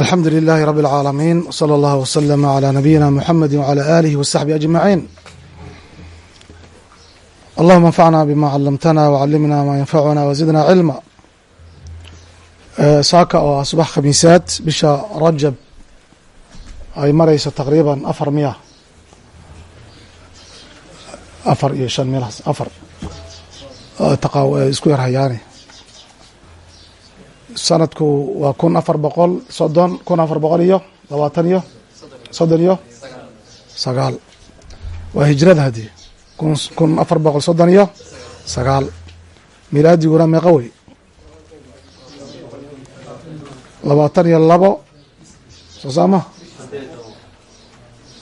alxamdu lilahi rabi اlcaalamiin wslى اllah wslm عlى nabiyina mxamedi wعlى alihi wsaxbi ajmaciin allahuma anfacna bima calamtana wcalimna ma yanfacuna wzidna cilma saaka oo ah subax khamiisaad bisha rajab ay mareyso taqriiban afar miya afar iyo shan meelahaas afar isku yar hayaani sanadku waa kun afar boqol soddon kun afar boqol iyo labaatan iyo soddon iyo sagaal. Waa hijrada haddii kun kun afar boqol soddon iyo sagaal. Milaadiguna meeqa wey? Labaatan iyo labo. Soo saama?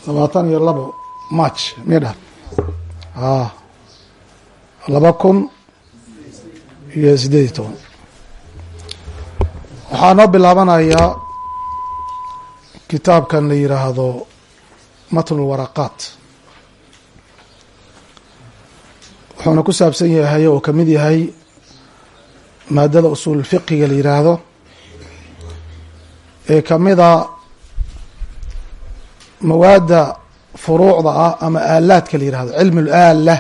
Labaatan iyo labo. March miya dhahan a laba kun iyo sideed iyo toban waxaa noo bilaabanayaa kitaabkan la yiraahdo matn lwaraqaat wuxuuna ku saabsan yahay oo ka mid yahay maadada usuul fiqiga la yiraahdo. Ee kamida mawaadda furuucda ah ama aalaadka la yiraahdo cilm laala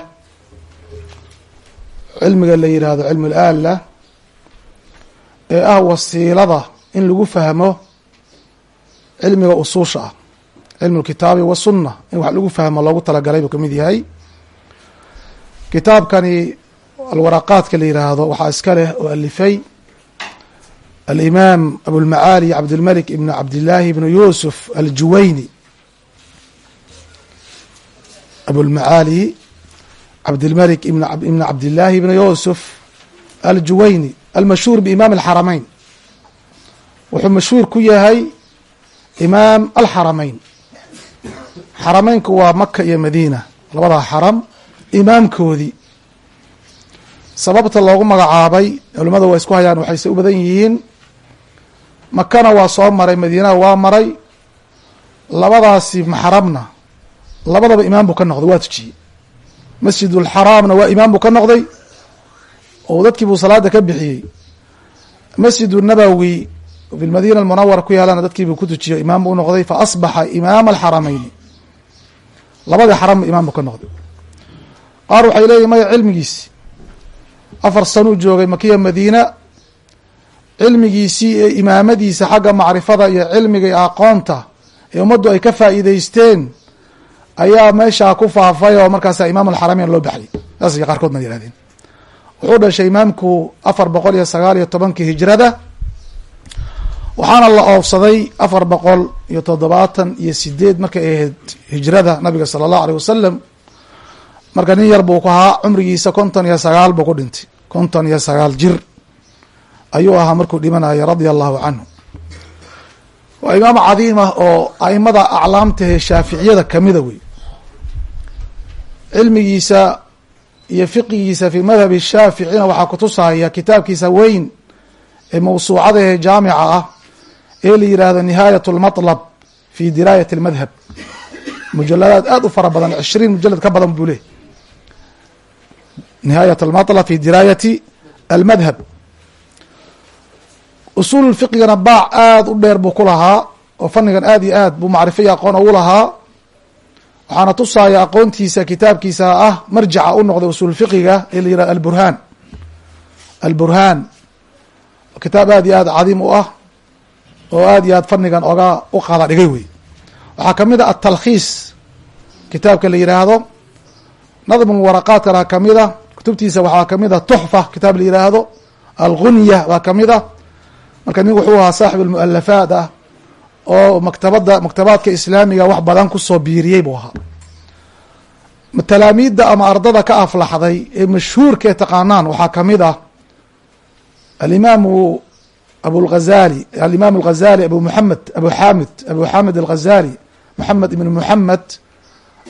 cilmiga la yiraahdo cilm laala ee ah wasiilada in lagu fahmo cilmiga usuusha ah cilmu lkitaabi wasunna in wax lagu fahmo loogu talagalay buu ka mid yahay. Kitaabkani alwaraqaadka la yiraahdo waxaa iska leh oo alifay. Alimaam abulmacaali cabdilmalik ibn cabdillaahi ibn yuusuf aljuwayni. Abulmacaali cabdilmalik ibn cabdillaahi ibn yuusuf aljuwayni almashhuur biimaam alxarameyn wuxuu mashhuur ku yahay imaam alxarameyn xarameynku waa maka iyo madiina labadaa xaram imaamkoodii sababta loogu magacaabay culimada waa isku hayaan waxayse u badan yihiin makana waa soo maray madiinana waa maray labadaasi maxramna labadaba imaam buu ka noqday waa tujiyey masjid ulxaraamna waa imaam buu ka noqday oo dadkii buu salaada ka bixiyey. Masjid nabowi fi lmadina almunawara ku yaalana dadkii buu ku tujiyo imaam buu noqday fa asbaxa imaama alxarameyni labadii xaram imaam buu ka noqday. Qaar waxay leeyihiin maya cilmigiisi. Afar sanuu joogay makiya madiina cilmigiisii ee imaamadiisa xagga macrifada iyo cilmiga iyo aqoonta ee ummaddu ay ka faa'iideysteen ayaa meeshaa ku faafay oo markaasa imaam alxarameyn loo baxyay saasay qaarkoodna yihahdeen wuxuu dhashay imaamku afar boqol iyo sagaal iyo tobankii hijrada waxaana la oofsaday afar boqol iyo toddobaatan iyo sideed markay ahayd hijrada nabiga sala allahu aleyh wasalam marka nin yar buu ku ahaa cumrigiisa konton iyo sagaal buu ku dhintay. Konton iyo sagaal jir ayuu ahaa markuu dhimanaya radia allahu canhu. Waa imaam cadiim ah oo aimada aclaamtahe shaaficiyada kamida wey cilmigiisa iyo fiqigiisa fi madhabi shaaficina waxaa kutusaya kitaabkiisa weyn ee mawsuucada ee jaamica ah ee la yihahdo nihaayat lmatlab fi diraayat lmadhab mujaladaad aada u fara badan cishriin mujalad ka badan buu leh. Nihaayat almatlab fi diraayati almadhab usuul fiqigana baac aada u dheer buu ku lahaa oo fanigan aad iyo aad buu macrifo iyo aqoon ugu lahaa waxaana tusaaya aqoontiisa kitaabkiisa ah marjaca u noqday usuul fiqiga ee la yihahdo alburhaan alburhaan kitaab aad iyo aad cadiim u ah oo aad iyo aad fanigan oga u qaada dhigay wey waxaa ka mid a atalkhiis kitaabka la yihaahdo nadmu waraqaadkana ka mid a kutubtiisa waxaa ka mid a tuxfa kitaab la yihaahdo algunya baa ka mid a marka nin wuxuu ahaa saaxib almualafaat ah oo maktabada maktabaadka islaamiga wax badan ku soo biiriyey buu ahaa. Talaamiidda ama ardada ka aflaxday ee mashhuurka ee taqaanaan waxaa ka mid ah alimaamu abulghazali alimaam alghazali abu muxamed abu xamid abu xamid alghazali moxamed ibn moxamed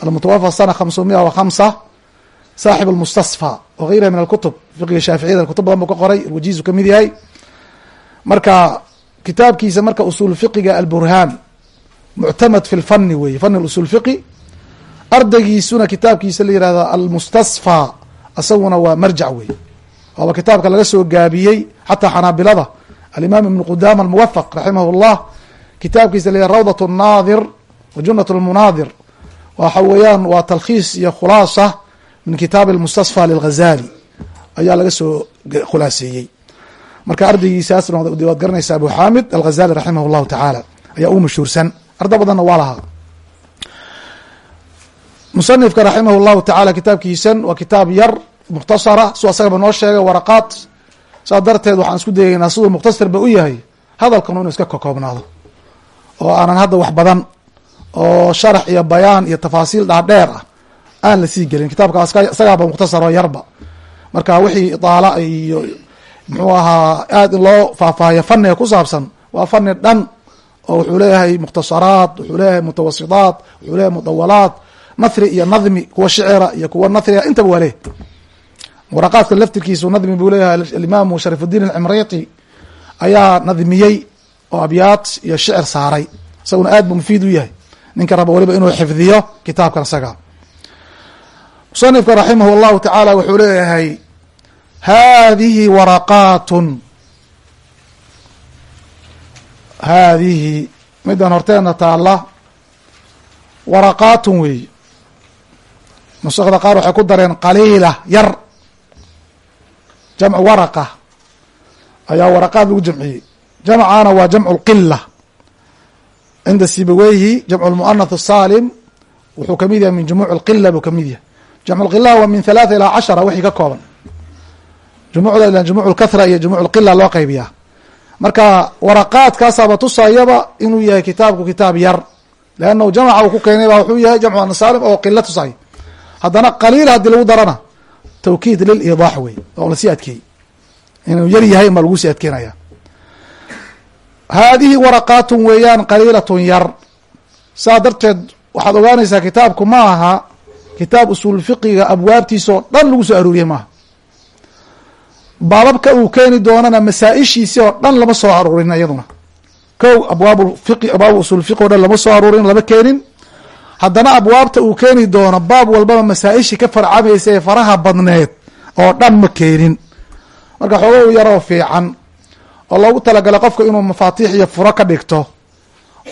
almutawafa sana khamsumiya wa khamsa saaxib almustasfa wa gayriha min alkutub fiqiga shaaficiyada kutub badan buu ka qoray wajiizu ka mid yahay. Marka kitaabkiisa marka usuul fiqiga alburhaan muctamad fi lfani weeye fani usuul fiqi. Ardaygiisuna kitaabkiisa la yihahda almustasfaa isaguna waa marjac weeye. Waaba kitaabka laga soo gaabiyey xataa xanaabilada. Alimaam ibnu qudama almuwafaq raximah llah kitaabkiisa la yihahda rawdat naadir wa junat lmunaadir waxa weeyaan waa talkhiis iyo khulaasa min kitaabi almustasfaa lilghazali. Ayaa laga soo khulaaseeyey marka ardaygiisaasna waad garanaysa abu xamid alghazali raximah اllahu tacaala ayaa u mashhuursan. Arda badanna waa lahaa. Musanifka raximah اllahu tacaala kitaabkiisan waa kitaab yar mukhtasara su asagaba noo sheegay waraqaad saa darteed waxaan isku dayeynaa siduu mukhtasarba u yahay hadalkanu inuu iska kokoobnaado oo aanan hadda wax badan oo sharax iyo bayaan iyo tafaasiil dhaadheer ah aan la sii gelin. Kitaabka isagaaba mukhtasar oo yarba. Marka wixii idaala iyo muxuu ahaa aad in loo faahfaahiyo faniga ku saabsan. Waa fani dhan oo wuxuu leeyahay mukhtasaraat wuxuu leeyahay mutawasitaat wuxuu leeyahay mudawalaat nathri iyo nadmi kuwa shicira iyo kuwa nathriga intaba waa leh waraqaadka laftirkiisu nadmi buu leeyahay alimaamu sharifudiin alcimriqi ayaa nadmiyey oo abyaad iyo shicir saaray. Isaguna aad buu mufiid u yahay. Ninka raba weliba inuu xifdiyo kitaabkan isaga. Musanifka raximah اllahu tacaala wuxuu leeyahay hadihi waraqaatun haadihi midan horteena taala waraqaatun weeye nusakda qaar waxay ku dareen qaliila yar jamcu waraqa ayaa waraqaad lagu jamciyey jamcaana waa jamcu lqila cinda sibaweyhi jamcu lmuanath saalim wuxuu ka mid yahay min jumuuc lqila buu ka mid yahay jamcu lqila waa min halaatha ilaa cashara wixii ka kooban jumuucda jumuuc iyo jumuuc lqila loo qaybiyaa. Marka waraqaadkaasaaba tusayaba inuu yahay kitaabku kitaab yar leannahu jamca uu ku keenay ba wuxuu yahay jamcu anasaalim oo qila tusay haddana qaliil haddii lagu darana tawkiid liliidaax wey oo la sii adkeeyey. Inuu yar yahay ma lagu sii adkeynaya haadihi waraqaatun weeyaan qaliilatun yar. Saa darteed waxaad ogaanaysaa kitaabku ma aha kitaab usuul fiqiga abwaabtiisa oo dhan lagu soo arooriyey maaha baababka uu keeni doonana masaa-ishiisi oo dhan lama soo aroorin iyaduna. Kow abwaab fiqi abwaab usuul fiqi o dhan lama soo aroorin lama keenin. Haddana abwaabta uu keeni doono baab walbaba masaa-ishii ka farcamaysa ee faraha badneed oo dhan ma keenin. Marka xoogo yaroo fiican oo loogu talagalay qofka inuu mafaatiix iyo furo ka dhigto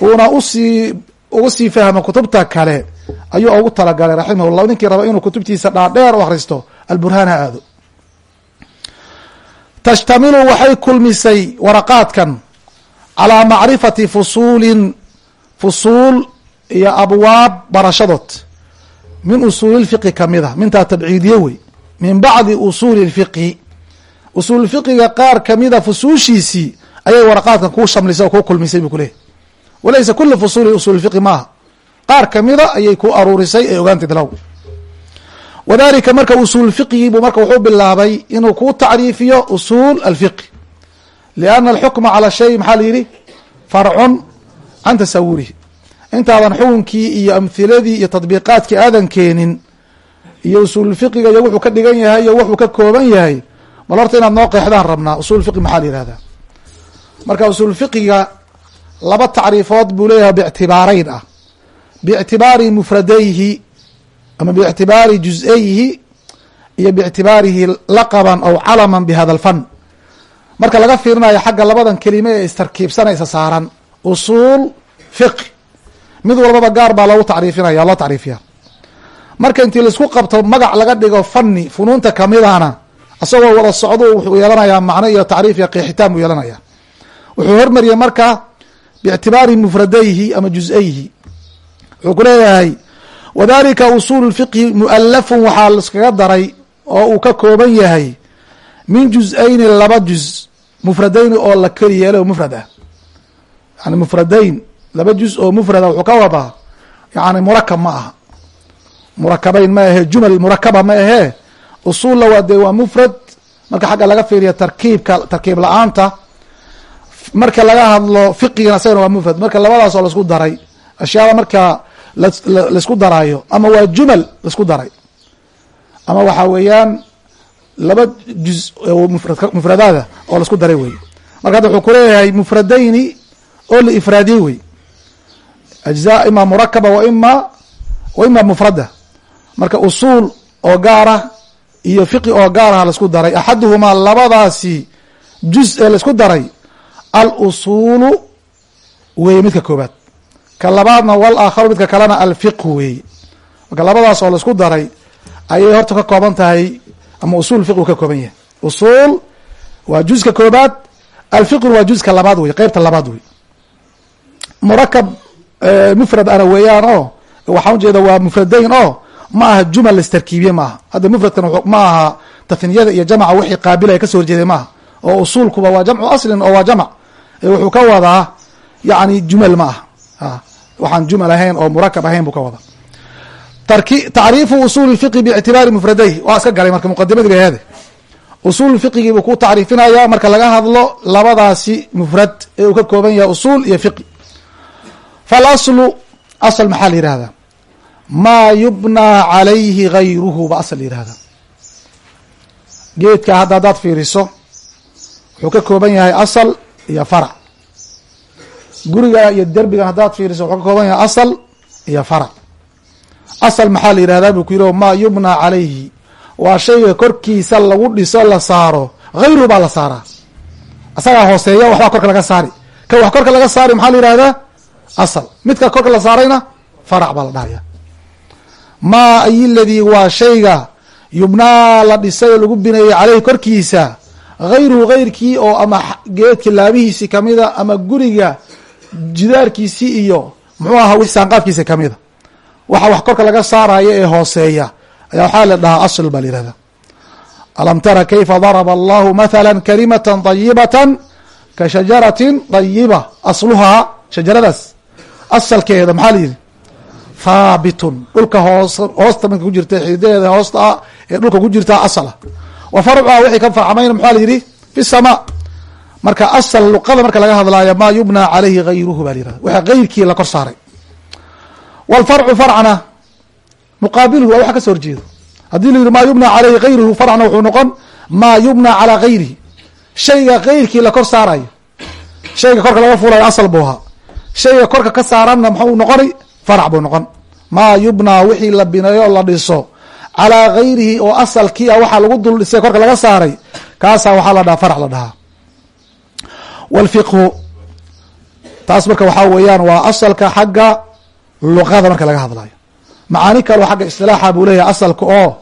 uuna u sii uga sii fahmo kutubta kale ayuu ugu talagalay raximahullah. Ninkii raba inuu kutubtiisa dhaadheer u akhristo alburhaan ha aado tashtamilu waxay kulmisay waraqaadkan calaa macrifati fusuulin fusuul iyo abwaab barashadood min usuuli lfiqi ka mid a mintaa tabciidiye wey min bacdi usuuli lfiqhi usuul fiqiga qaar kamida fusuushiisii ayay waraqaadkan kuu shamlisay oo kuu kulmisay buu kuleeyahy walaysa kula fusuuli usuul fiqi maaha qaar kamida ayay ku aruurisay ee ogaantid low wadalika marka usuul fiqigii buu marka wuxuu bilaabay inuu kuu tacriifiyo usuul alfiqi lianna alxukma cala shay maxaa la yidhi? Farcun can tasawurihi intaadan xukunkii iyo amhiladii iyo tadbiiqaadkii aadan keenin iyo usuul fiqiga iyo wuxuu ka dhigan yahay iyo wuxuu ka kooban yahay bal horta inaad noo qeexdaan rabnaa? Usuul fiqi maxaa la yihahdaa marka usuul laba tacriifood buu leeyahay biictibaarayn ah. Biictibaari mufradayhi ama biictibaari juz-ayhi iyo biictibaarihi laqaban aw calaman bihada alfan marka laga fiirinayo xagga labadan kelime ee istarkiibsanaysa saaran usuul fiqi mid walbaba gaar baa loogu tacriifinaya loo tacriifiya marka intii la isku qabto magac laga dhigo fani funuunta kamidana isagoo wada socdo wuxuu yeelanayaa macno iyo tacriif iyo qeexitaan buu yeelanaya wuxuu hormariyey marka biictibaari mufradayhi ama juz-ayhi. Wuxuu ku leeyahay wadalika usuul fiqhi mualafun waxaa laiskaga daray oo uu ka kooban yahay min juz-ayni laba juz mufradayni oo la keli yeelay oo ah. Yani mufradayn laba juz oo mufrada wuxuu ka wadaa yani murakab ma aha. Murakabayn ma ahe jumal murakaba ma ahee usuulla waa dee waa mufrad marka xagga laga fiiriya tarkiibka tarkiib la'aanta marka laga hadlo fiqigana isagana waa mufrad. Marka labadaas oo la isku daray ashyaada marka la isku daraayo. Ama waa jumal la isku daray. Ama waxaa weeyaan laba juz mufradaada oo la isku daray wey marka hadda wuxuu kuleeyahay mufradayni oo la ifraadiyey wey ajza ima murakaba wa ima wa ima mufrada marka usuul oo gaara iyo fiqi oo gaaraha la isku daray. Axaduhumaa labadaasi juz ee la isku daray alusuulu weeye midka koobaad ka labaadna wal aakharu midka kalena alfiqhu weeye marka labadaas oo la isku daray ayay horta ka kooban tahay ama usul fiqhu ka kooban yahay. Usul waa juska koobaad alfiqhuna waa juska labaad wey qeybta labaad wey murakab mufrad ana weeyaan oo waxaan ujeeda waa mufradayn oo ma aha jumal laistarkiibiye maaha. Hadda mufradkan ma aha tahniyada iyo jamca wixii qaabilaya ka soo horjeeday maaha. Oo usuulkuba waa jamcu aslin oo waa jamc wuxuu ka wadaa yani jumal ma aha waxaan jumal ahayn oo murakab ahayn buu ka wadaa. Tacriifu usul fiqi biictibaari mufradayh waa iska galay marka muqadimadii bay ahede usul fiqigii buu ku tacriifinaya marka laga hadlo labadaasi mufrad ee uu ka kooban yahay usul iyo fiqi falaslu asl maxaa la yihahdaa maa yubnaa calayhi gayruhu ba asl la yihahdaa geedka hadda haddaad fiiriso wuxuu ka kooban yahay asal iyo farac guriga iyo derbigan haddaad fiiriso wuxuu ka kooban yahay asal iyo farac asal maxaa la yihahdaa buu ku yidhi maa yubnaa calayhi. Waa shayga korkiisa lagu dhiso la saaro. Hayruhu baa la saaraa. Asagaa hooseeya waxbaa korka laga saari. Ka wax korka laga saari maxaa la yihahdaa asal. Midka korka la saarayna farac baa la dhahaya maa ay ladii waa shayga yubnaa la dhisay oo lagu bineeyey caleyhi korkiisa. Hayruhu hayrkii oo ama geedka laabihiisi kamida ama guriga jidaarkiisii iyo muxuu ahaa wix saanqaafkiisa kamida waxa wax korka laga saarayo ee hooseeya ayaa waxaa la dhahaa asl baa la yihahda alam tara kayfa daraba allahu mathala kalimata dayibata ka shajaratin dayiba asluhaa shajaradaas asalkeeda maxaa la yihi haabitun dhulka hoos hoosta marka ku jirta xididaheeda hoosta ee dhulka ku jirta asala. Wa farcuha wixii ka farcamayna maxaa la yihi fi sama marka asal luqada marka laga hadlaayo maa yubnaa calayhi gayruhu ba la yihahda waxa gayrkii la kor saaray. Wlfarcu farcna muqaabiluhu waa waxa ka soo horjeedo. Haddii la yihi maa yubnaa calayhi gayruhu farcna wuxuu noqon maa yubnaa calaa gayrihi shayga gayrkii la kor saarayo shayga korka laga fulayo asal buu ahaa. Shayga korka ka saaranna muxuu noqonay farac buu noqon. Maa yubnaa wixii la bineeyo la dhiso. Calaa gayrihi oo asalkii a waxaa lagu dul dhisay korka laga saaray kaasaa waxaa la dhaha farac la dhahaa wlfiqhu taas marka waxaa weeyaan waa asalka xagga luqada marka laga hadlayo macaani kaleo xagga istilaaxa buu leeyahay asalka oo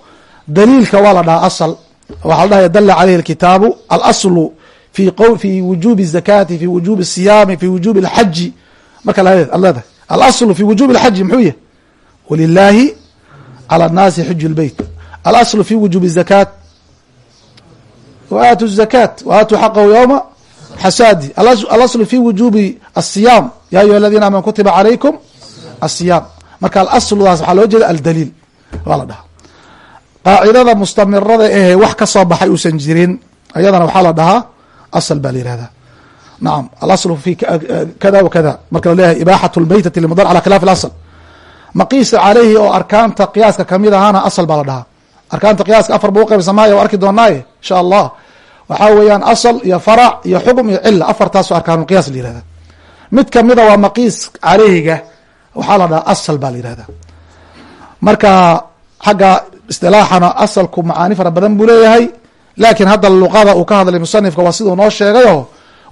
daliilka waa la dhahaa asal waxaa la dhahaya dala caleyhi alkitaabu alaslu fi q fi wujubi الzakati fi wujubi الsiyaami fi wujubi اlxaji marka ad leedahay alaslu fi wujubi اlxaji muxuu yahy walilahi calى الnaasi xuju اlbeyt alaslu fi wujubi الzakaat waatu الzakat waatuu xaqahu yowma xasaadi alaslu fi wujuubi asiyaam ya ayuha aladiina aamanu kutiba calaykum asiyaam marka alasludaas waxaa loo jeeda aldaliil waa la dhahaa qaacidada mustamirada ehe wax ka soo baxay uusan jirin ayadana waxaa la dhahaa asal baa la yihahdaa nacam alaslu fi kada wa marka la leeyahay ibaaxatu lmaytati limudar cala khilaaf alasl maqiisa caleyhi oo arkaanta qiyaaska ka mid ahaana asal baa la dhahaa arkaanta qiyaaska afar buu uqaybsamaayo waa arki doonaaye insha allah waxaa weeyaan asl iyo farac iyo xukm iyo cila afartaasoo arkaanulqiyaas la yihahda mid kamida waa maqiis caleyhiga waxaa la dhahaa asal baa la yihahda marka xagga istilaaxana asalku macaani fara badan buu leeyahay laakiin hadda luqada uu ka hadlay musanifka waa siduu noo sheegayo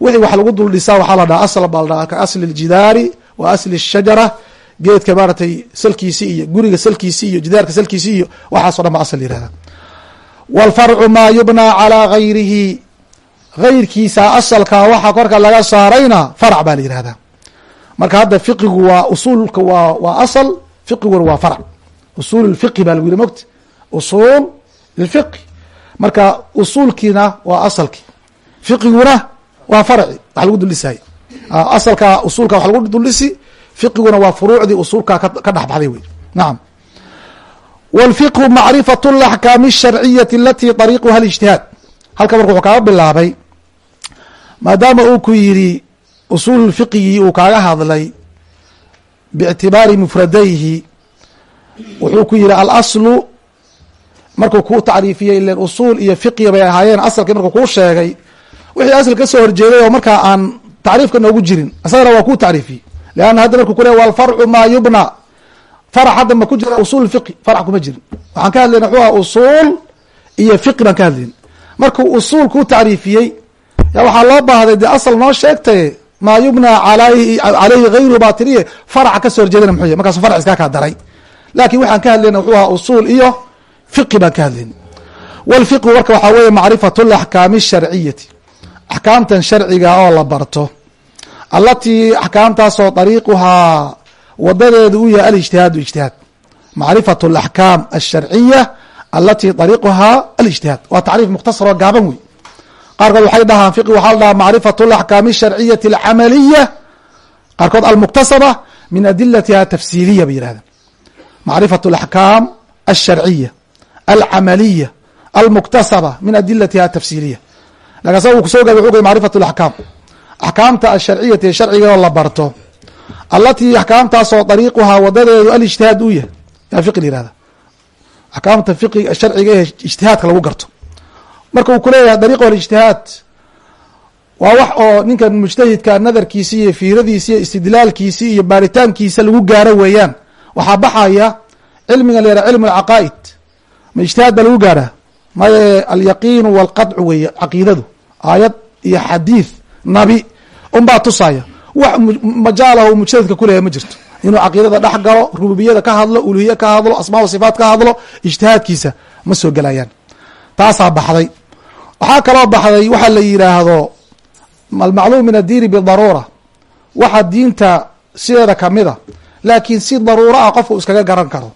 wixii wax lagu dul dhisaa waxaa la dhaha asal baa la dhahaa ka asli ljidaari wa asli shajara geedka maaratay salkiisi iyo guriga salkiisi iyo jidaarka salkiisi iyo waxaaso dhan ba asal yihahda wاlfarcu maa yubnaa calىa gayrihi gayrkiisa asalka waxa korka laga saarayna farc baa la yihahdaa marka hadda fiqigu waa usuulka waa waa asal fiqiguna waa farc usuul اfiqhi baa lagu yihi mogta usuul اfiqhi marka usuulkiina waa asalki fiqiguna waa farci wax lagu duldhisay asalka usuulka wax lagu duldhisi fiqiguna waa furuucdii usuulka ka dhex baxday wey nacam wاlfiqhu macrifaة اlaxkaami الsharciyati alati طariiquha اlijtihaad halka marka wuxuu kaaga bilaabay maadaama uu ku yidhi usuul fiqigii uu kaaga hadlay biictibaari mufradayhi wuxuu ku yihi alaslu markuu kuu tacriifiyey ilen usuul iyo fiqiga bay ahaayeen asalkii markuu kuu sheegay wixii asl ka soo horjeeday oo markaa aan tacriifka noogu jirin isagana waa kuu tacriifiyey leanna hadda markuu ku le walfarcu maa yubna farac hadda ma ku jira usuul fiqi farac kuma jirin. Waxaan ka hadlayna wuxuu aha usuul iyo fiqi baan ka hadlayna markuu usuul kuu tacriifiyey ya waxaa loo baahday dee asal noo sheegtaye maa yubnaa alayhi hayru batiliye faraca ka soo horjeedana muxuu yahy markaasu farc iskaa kaa daray. Laakin waxaan ka hadlayna wuxuu ahaa usuul iyo fiqi baan ka hadlayna wlfiqhu marka waxaa weeye macrifatu laxkaami sharciyati axkaamtan sharciga oo la barto. Alatii axkaamtaasoo dariiquhaa wadadeedu u yahay alijtihaadu ijtihaad. Macrifatu alaxkaam alsharciya alatii dariiquhaa alijtihaad. Waa tacriif mukhtasar oo gaaban wey qaarkood waxay dhahaan fiqi waxaa la dhahaa macrifatu alaxkaami alcamaliya. Qaarkood almuktasaba min adilatiha tafsiiliya bay yihahdan macrifatu alaxkaam alsharciya alcamaliya almuktasaba min adilatiha tafsiiliya. Lakin sa uu ku soo gaabay wuxuu macrifatu alaxkaam axkaamta alsharciyati ee sharciga la barto alatii axkaamtaasoo dariiquhaa wadadeedu alijtihaad u yahay. Yaa fiqi la yihahda axkaamta fiqi sharciga ee ijtihaadka lagu garto. Marka uu kuleeyahay dariiqu alijtihaad waa wax oo ninkan mujtahidka nadarkiisi iyo fiiradiisi iyo istidlaalkiisi iyo baaritaankiisa lagu gaaro weeyaan. Waxaa baxaya cilmiga la yihah cilmu alcaqaa'id ma ijtihaad baa lagu gaarhaa maye alyaqiinu walqadcu weeye caqiidadu. Aayad iyo xadiid nabi. Unbaa tusaya majaalahu mujtahidka kuleeyahay ma jirto. Inuu caqiidada dhex galo rububiyada ka hadlo uluhiye ka hadlo asmaa wa sifaat ka hadlo ijtihaadkiisa ma soo gelayaan taasaa baxday. Waxaa kaloo baxday waxaa la yidhaahdo almacluum min addiini bidaruura. Waxa diinta sideeda kamida laakiin si daruuro ah qofku iskaga garan karo.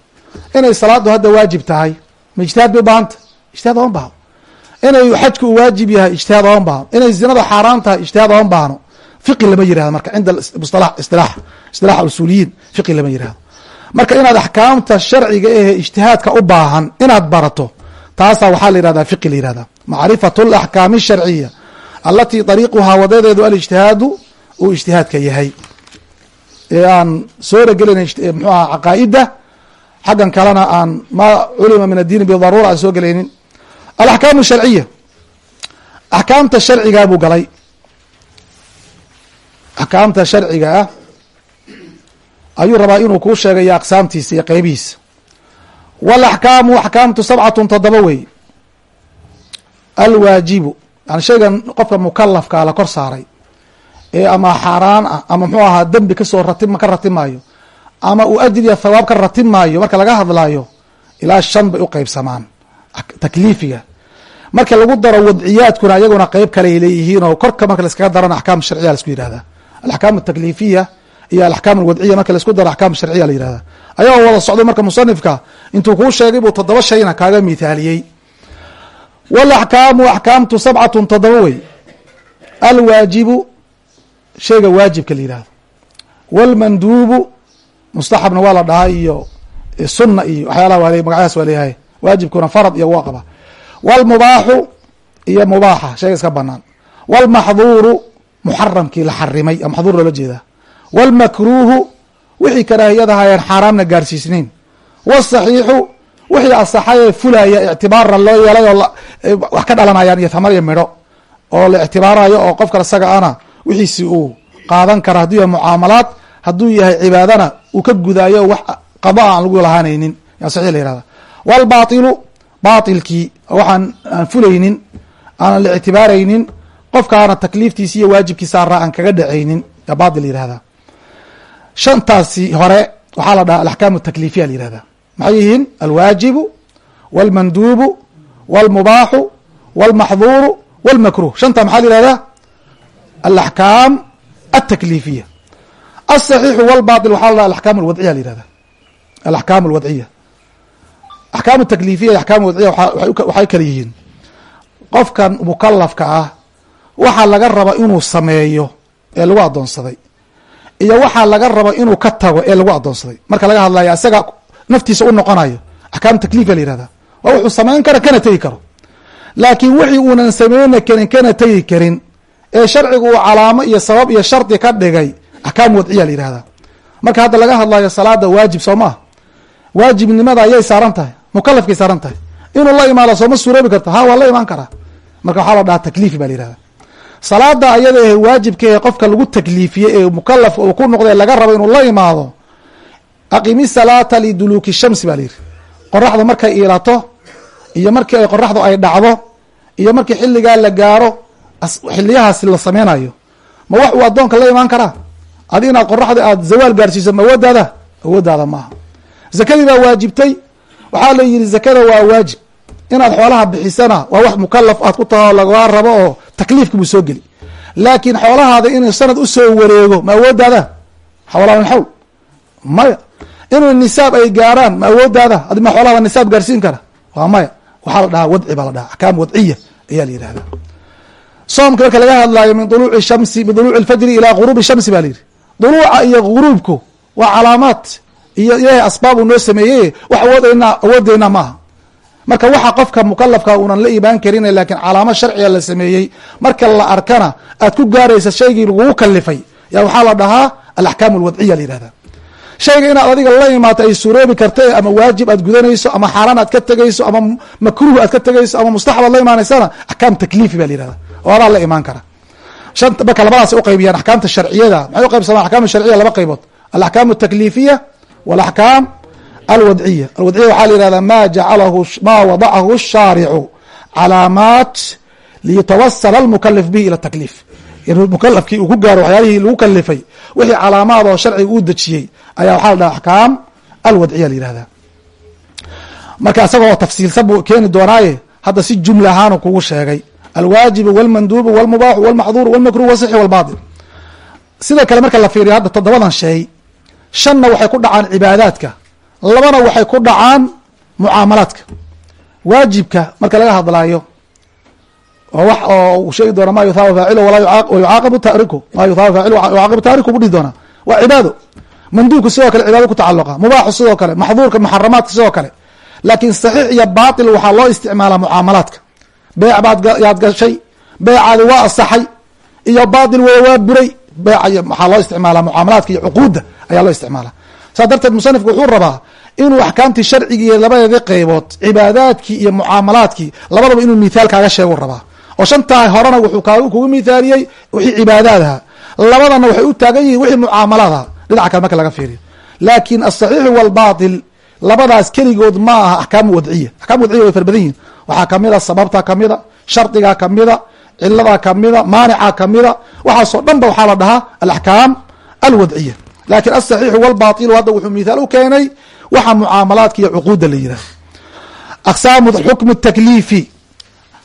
Inay salaadu hadda waajib tahay ma ijtihaad bay ubahanta ijtihaad ooma bahno inay xajku u waajib yahay ijtihaad ooma bahno inay zinada xaaraan tahay ijtihaad ooma bahno fiqi lama yiraahdo marka cinda istilaax usuuliyiin fiqi lama yiraahdo. Marka inaad axkaamta sharciga ehe ijtihaadka u baahan inaad barato taasaa waxaa la yihahdaa fiqi la yihahda macrifatu alaxkaami asharciya alatii dariiquhaa wadadeedu alijtihaadu uu ijtihaadka yahay. Ee aan soora gelina mxuu aha caqaa'ida xaggan kalena aan ma culima min addiini bidaruura aan soo gelaynin. Alaxkaam sharciya axkaamta sharcigaa buu galay axkaamta sharciga ah ayuu rabaa inuu kuu sheegayo aqsaamtiisa iyo qeybihiisa. Walaxkaamu axkaamtu sabcatun toddoba wey. Alwaajibu yani shaygan qofka mukalafkaa la kor saaray ee ama xaaraan ah ama muxuu ahaa dembi ka soo ratim ka ratimaayo ama uu ajir iyo thawaab ka ratimaayo marka laga hadlaayo ilaa shan bay u qeybsamaan takliifiga. Marka lagu daro wadciyaadkuna iyaguna qeyb kaleay leeyihiin oo korka marka laiskaga darana axkaam sharciya la isku yihahda alaxkaam atakliifiya iyo alaxkaam alwadciya marka la isku daro axkaam sharciya la yihahda ayagoo wada socdo marka musanifka intuu kuu sheegay buu toddoba shayna kaaga mithaaliyey walaxkaamu axkaamtu sabcatun toddoba wey alwaajibu shayga waajibka la yihahdo walmanduubu mustaxabna waa la dhahaa iyo sunna iyo waxyaalaha waa magacyadaas waa leeyahay waajibkuna farad iyo waa qaba wاlmubaaxu iyo mubaaxa shayga iska banaan wاlmaxduuru muxaramkii la xarimay maxduur loola jeedaa wاlmakruuhu wixii karaahiyadahaayeen xaaraamna gaarsiisnayn wاsaxiixu wixii asaxay ee fulaya ictibaaran loo yeelay oo wax ka dhalanayaan iyo tamar iyo midho oo la ictibaarayo oo qofka isaga ana wixiisi uu qaadan kara hadduu yahay mucaamalaad hadduu yahay cibaadana uu ka gudaayo wax qada aan lagu lahaanaynin yaa saxiix la yihahda wاlbaطilu baطilkii waxaan aan fulaynin aanan la ictibaaraynin qofkaana takliiftiisa iyo waajibkiisa araa aan kaga dhacaynin bail yihahda shantaasi hore waxaa la dhaha alaxkaamu takliifiya la yihahda maxay yihiin? Alwaajibu walmanduubu walmubaaxu walmaxduuru walmakruh shanta maxaa la yihahdaa alaxkaam altakliifiya alsaxiixu walbail waxaa la dhaha alakaam alwadciya la yihahda alaxkaam alwadciya axkaam takliifiya iyo axkaam wadciya waxay kala yihiin. Qofkan mukalafka ah waxaa laga raba inuu sameeyo ee lagu adoonsaday iyo waxaa laga raba inuu ka tago ee lagu adoonsaday marka laga hadlayo isaga naftiisa u noqonayo axkaam takliifiya la yihahda waa wuxuu samayn kara kana tegi karo. Laakiin wixii uunan samayna karin kana tegi karin ee sharcigu uu calaamo iyo sabab iyo shardi ka dhigay axkaam wadciya la yihahda marka hadda laga hadlayo salaada waajib soo maa waajibnimada ayay saaran tahay mukalafkay saaran tahay. Inuu la imaado sooma suuroobi karto ha waa la imaan karaa. Marka waxaa la dhahaa takliifi ba la yihahda salaada ayada ee waajibka ee qofka lagu takliifiyey ee mukalaf uu ku noqday laga rabo inuu la imaado aqimi salaata liduluuki shamsi ba la yihi qoraxda markay iilato iyo markii ay qoraxdu ay dhacdo iyo markii xilligaa la gaaro xiliyahaas la sameynayo ma wax uu addoonka la imaan karaa? Adi inaad qoraxda aad zawaal gaarsiiso ma awoodaada awoodaada maaha. Zakadii baa waajibtay. Waxaa la yidhi zakada waa waajib. Inaad xoolaha bixisana waa wax mukalaf aad ku taha oo lagaa rabo oo takliifka buu soo geli. Laakiin xoolahaada inuu sanad u soo wareego ma awoodaada xawla min xawl maya. Inuu nisaab ay gaaraan ma awoodaada adi ma xoolahada nisaab gaarsiin kara? Waa maya. Waxaa la dhahaa wadci baa la dhahaa. Axkaam wadciya ayaa la yihahda soomka marka laga hadlaayo min duluuci shamsi min duluuci alfajri ilaa guruubi shamsi ba la yidhi. Duluuca iyo guruubku waa calaamaad iyo ilaahay asbaab uu noo sameeyey. Wax awoodna awoodeyna maaha marka waxa qofka mukalafka unan la imaan karin laakiin calaamo sharciga la sameeyey marka la arkana aad ku gaaraysa shaygii lagugu kalifay yaa waxaa la dhahaa alaxkaam alwadciya la yihahda shayga inaad adiga la imaato ay suuroobi karta ama waajib aad gudanayso ama xaaraan aad ka tegayso ama makruh aad ka tegayso ama mustaxab la imaanaysana axkaam takliifi ba la yihahda oo adaa la imaan kara marka labadaas uqaybiyaan axkaamta sharciyada. Maxay uqaybsamaan axkaam sharciya laba qaybood? Alaxkaam altakliifiya walaxkaam alwadciya alwadciya waxaa la yihahdaa ma jacalahu ma wadacahu الshaaricu calaamaat liyatawasala almukalif bihi ila takliif mukalafkii uu ku gaaro waxyaalihii lagu kalifay wixii calaamaad oo sharciga uu dejiyey ayaa waxaa la dhaha axkaam alwadciya la yihahdaa marka isagoo tafsiilsan buu keeni doonaaye hadda si jumla ahaanu kugu sheegay alwaajibu wاlmanduubu wاlmubaaxu wاlmacduuru wاlmakruh wاsixi wاlbaطil sida kale marka la fiiriyo hadda toddobadan shay shanna waxay ku dhacaan cibaadaadka labana waxay ku dhacaan mucaamalaadka. Waajibka marka laga hadlaayo oo wax oo sheegi doona ma yuthaabu faacilo wayucaaqabu taariku ma yuthaabu faacil yucaaqabu taariku bu dhihi doonaa. Waa cibaado. Manduubka sidoo kale cibaado ku tacaluqa mubaaxu sidoo kale maxduurka muxaramaadka sidoo kale. Laakiin saxiix iyo baatil waxaa loo isticmaalaa mucaamalaadka. Beec baad yaad gashay beecaadi waa asaxay iyo baatil wey waa buray beeca waxaa loo isticmaalaa mucaamalaadka iyo cuquudda ayaa loo isticmaalaa. Saas darteed musanifku wuxuu rabaa inuu axkaamtii sharcigiiyo labadeedii qaybood cibaadaadkii iyo mucaamalaadkii labadaba inuu mithaal kaaga sheegu rabaa. Oo shantaa horena wuxuu kugu mithaaliyey wixii cibaadaadaha labadana waxay u taagan yihiin wixii mucaamalaadaha dhinaca kale marka laga fiiriyo. Laakiin asaxiixu walbaatil labadaas keligood ma aha axkaamu wadciya. Axkaam wadciya way farbadan yihiin waxaa kamida sababta kamida shardigaa kamida ciladaa kamida maanica kamida waxaasoo dhan waxaa la dhahaa alaxkaam alwadciya. Lakin asaxiixu walbaطilu hadda wuxuu mithaal u keenay waxa mucaamalaadka iyo cuquudda la yihah aqsaamu xukmu takliifi.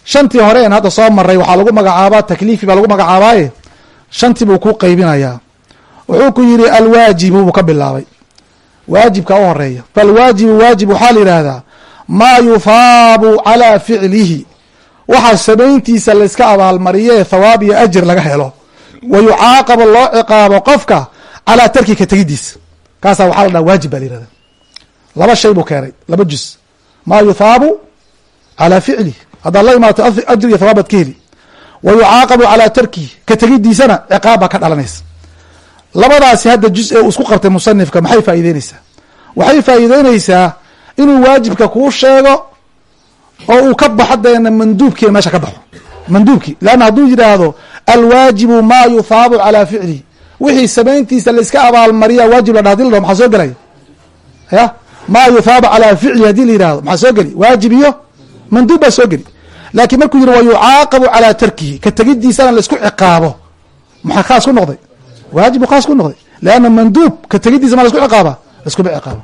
Shantii horeen hadda soo maray waxaa lagu magacaabaa takliifi baa lagu magacaabaaye? Shantii buu ku qaybinayaa. Wuxuu ku yihi alwaajibu buu ka bilaabay. Waajibka u horreeya falwaajibu waajib waxaa la yihahdaa maa yufaabu calaa ficlihi. Waxaa samayntiisa layska abaalmariyee thawaab iyo ajir laga helo. Wa loo ciqaabo qofka calaa tarki ka tegidiisa. Kaasaa waxaa la dhaha waajib baa la yihahda laba shay buu keenay laba juz maa yuthaabu calaa ficlih haddaad la imaato ajir iyo thawaab baad ka heli. Wa yucaaqabu calaa tarkihi ka tegidiisana ciqaab baa ka dhalanaysa. Labadaasi hadda juz ee uu isku qabtay musanifka maxay faa'ideyneysaa waxay faa'iideyneysaa inuu waajibka kuu sheego oo uu ka baxo deena manduubkiina meesha ka baxo. Manduubkii. Leanna hadduu yidhaahdo alwaajibu maa yuthaabu calaa ficlihi wixii samayntiisa layska abaalmariya waajib la dhaha dhaho maxaa soo gelaya ya maa yuthaabu calaa ficlihi haddii la yihahdo maxaa soo geli? Waajib iyo manduub baa soo geli. Laakiin markuu yihi wa yucaaqabu calaa tarkihi. Ka tegidiisana la isku ciqaabo. Maxaa khaas ku noqday? Waajib khaas ku noqday. Leanna manduub ka tegidiisa ma la isku ciqaaba laiskuma ciqaabo.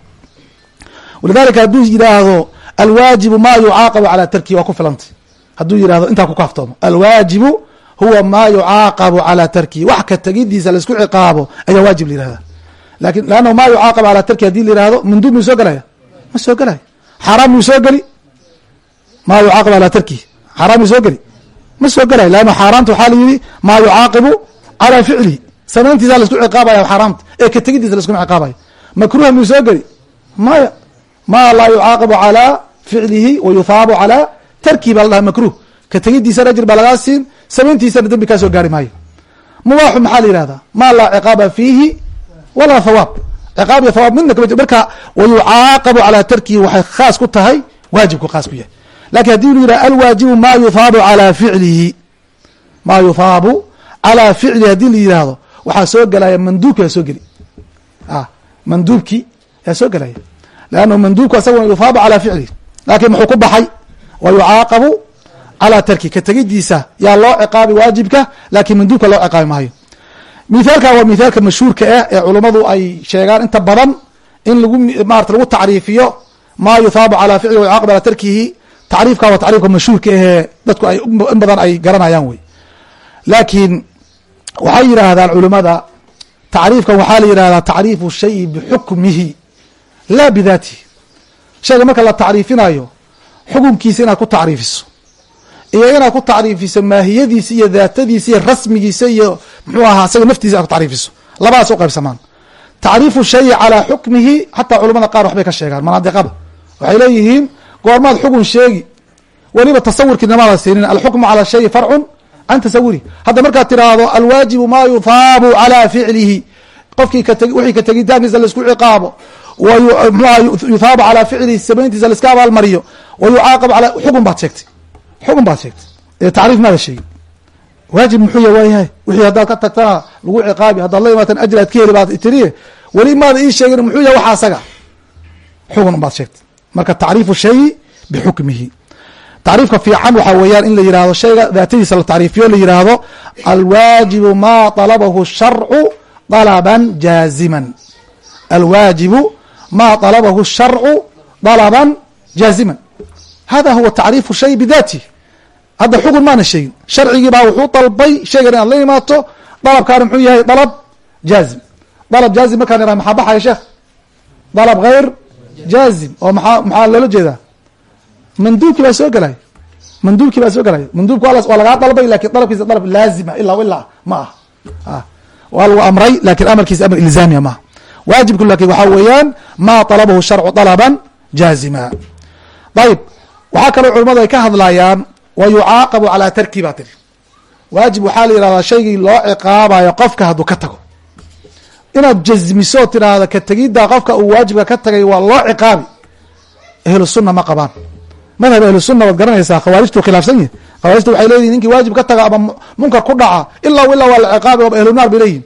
Walidalika hadduu yidhaahdo alwaajibu ma yucaaqabu calaa tarkihi waa ku filantay hadduu yihahdo intaa ku kaaftoomo. Alwaajibu huwa ma yucaaqabu calaa tarkihi. Wax ka tegidiisa la isku ciqaabo ayaa waajib la yihahda laakiin leannahu ma yucaaqabu calaa tarkihi haddii la yihahdo manduub muu soo gelaya ma soo gelaya xaaraam muu soo geli? Ma yucaaqabu calaa tarkihi xaaraam muu soo geli? Ma soo gelaya leanna xaaraamta waxaa la yihi maa yucaaqibu calaa ficlihi samayntiisa la isku ciqaabaya xaaraamta ee ka tegidiisa laiskuma ciqaabayo makruha muu soo geli? Maya ma laa yucaaqabu calaa ficlihi wa yuthaabu calaa tarkihi baa la dhaha ka tegidiisana ajir baa lagaa siin samayntiisana dembi soo gaari maayo. Mubaaxu maxaa la yihahdaa ma laa ciqaaba fiihi walaa thawaab. Ciqaab iyo thawaab midna kama marka wa yucaaqabu calaa tarkihi waxay khaas ku tahay waajibku khaas ku yahay. Lakin haddii lu yidhaha alwaajibu ma yufaabu calaa ficlihi ma yufaabu calaa ficlihi haddii la yihahdo waxaa soo gelaya manduubki soo geli. Manduubki yaa soo gelaya leannahu manduubku asaguna yufaabu calaa ficlihi. Laakin muxuu ku baxay? Wa calaa tarki ka tegidiisa yaa loo ciqaabi waajibka laakiin manduubka loo ciqaabi maayo mithaalka waa mithaalka mashhuurka ah ee culummadu ay sheegaan. Inta badan in lagu maarata lagu tacriifiyo maa yuthaabu calaa ficli wayucaaqib alaa tarkihi tacriifka waa tacriifka mashhuurka ahee dadku ay in badan ay garanayaan wey. Laakiin waxay yidhaahdaan culimada tacriifkan waxaa la yidhahdaa tacriifu shayi bixukmihi laa bidaatihi shayga marka la tacriifinayo xukunkiisa inaad ku tacriifiso iyo inaad ku tacriifiso maahiyadiisa iyo daatadiisa iyo rasmigiisa iyo muxuu ahaa isaga naftiisa aad ku tacriifiso. Labadaas u qaybsamaan tacriifu shayi calaa xukmihi xataa culamada qaar waxbay ka sheegaan. Manaadiqada waxay leeyihiin goormaad xugun sheegi. Weliba tasawurkii namaada siinin. Alxukmu cala shayi farcun can tasawuri. Hadda markaad tiraahdo alwaajibu maa yuthaabu calaa ficlihi. Qofkii wixii ka tegitaankiisa la isku ciqaabo. Mxuha yuthaabu calaa ficlihi samayntiisa laiska abaalmariyo. Wa yucaaqab ala xukun baad sheegtay xukun baad sheegtay ee tacriif maada sheegin waajib muxuu ya waayahay wixii haddaad ka tagtana lagu ciqaabi haddaad la imaatan ajri aad ka heli baad tiriye weli maada ii sheegin muxuu yahay waxa asaga xukun baad sheegtay marka tacriifu shayi bixukmihi tacriifka fiican waxaa weeyaan in la yihahdo shayga daatadiisa la tacriifiyo la yihahdo alwaajibu maa طalabahu sharcu طalaban jaaziman alwaajibu maa طalabahu الsharcu طalaban jaaziman hada huwa tacriifu shay bidaatih hadda xugun maana sheegin. Sharcigii baa wuxuu dalbay shaygan inaad la imaato dalabkaana muxuu yahay dalab jaazim. Dalab jaazim markaan iraa maxaa baxaya sheekh? Dalab gayr jaazim. Oo maa maxaa loola jeedaa? Manduubkii baa soo gelaya manduubkii baa soo gelaya manduubka waa lagaa dalbay laakiin dalabkiisa dalab laazima ilaa ilaa ma ah. Waa lagu amray laakiin amarkiisa amar ilzaamiya maaha waajibku laakiin waxaa weeyaan maa طalabahu sharcu طalaban jaazima. Ayib waxaa kaloo culamadu ay ka hadlayaan wa yucaaqabu calaa tarki baa tiri waajib waxaa la yihahdaa shaygii loo ciqaabayo qofka hadduu ka tago inaad jazmiso tiraahda ka tegidda qofka uu waajibka ka tagay waa loo ciqaabi ahlu sunna ma qabaan madhab ahlu sunna waad garanaysaa khawaarijtu khilaafsan yihiin khawaarijta waxay leeyihiin ninkii waajib ka taga ama munkar ku dhaca ilaa ilaa waa la ciqaabi waaba ahlu naar bay leeyihiin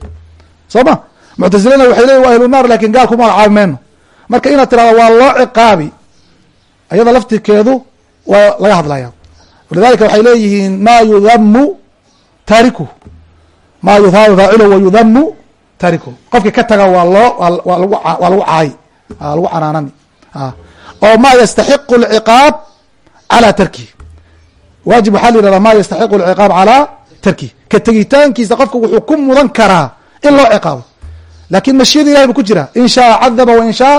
soo ma muctasilana waxay leyihin waa ahlu naar laakiin gaal kuma caabi marka inaad tirahda waa loo ciqaabi ayada laftirkeedu waa laga hadlaya walidalika waxay leeyihiin maa yudamu taarikuhu maa yuthaabu faaciluhu wa yudamu taarikuhu qofkii ka taga waa loo waa lagu waa lagu canaanani. Oo maa yastaxiqu alciqaab calaa tarkihi waajib waxaa la yihahdaa maa yastaxiqu alciqaab calaa tarkihi ka tegitaankiisa qofka wuxuu ku mudan karaa in loo ciqaabo. Lakin mashiyada ilahay bu ku jira in shaaa cadaba wa in shaa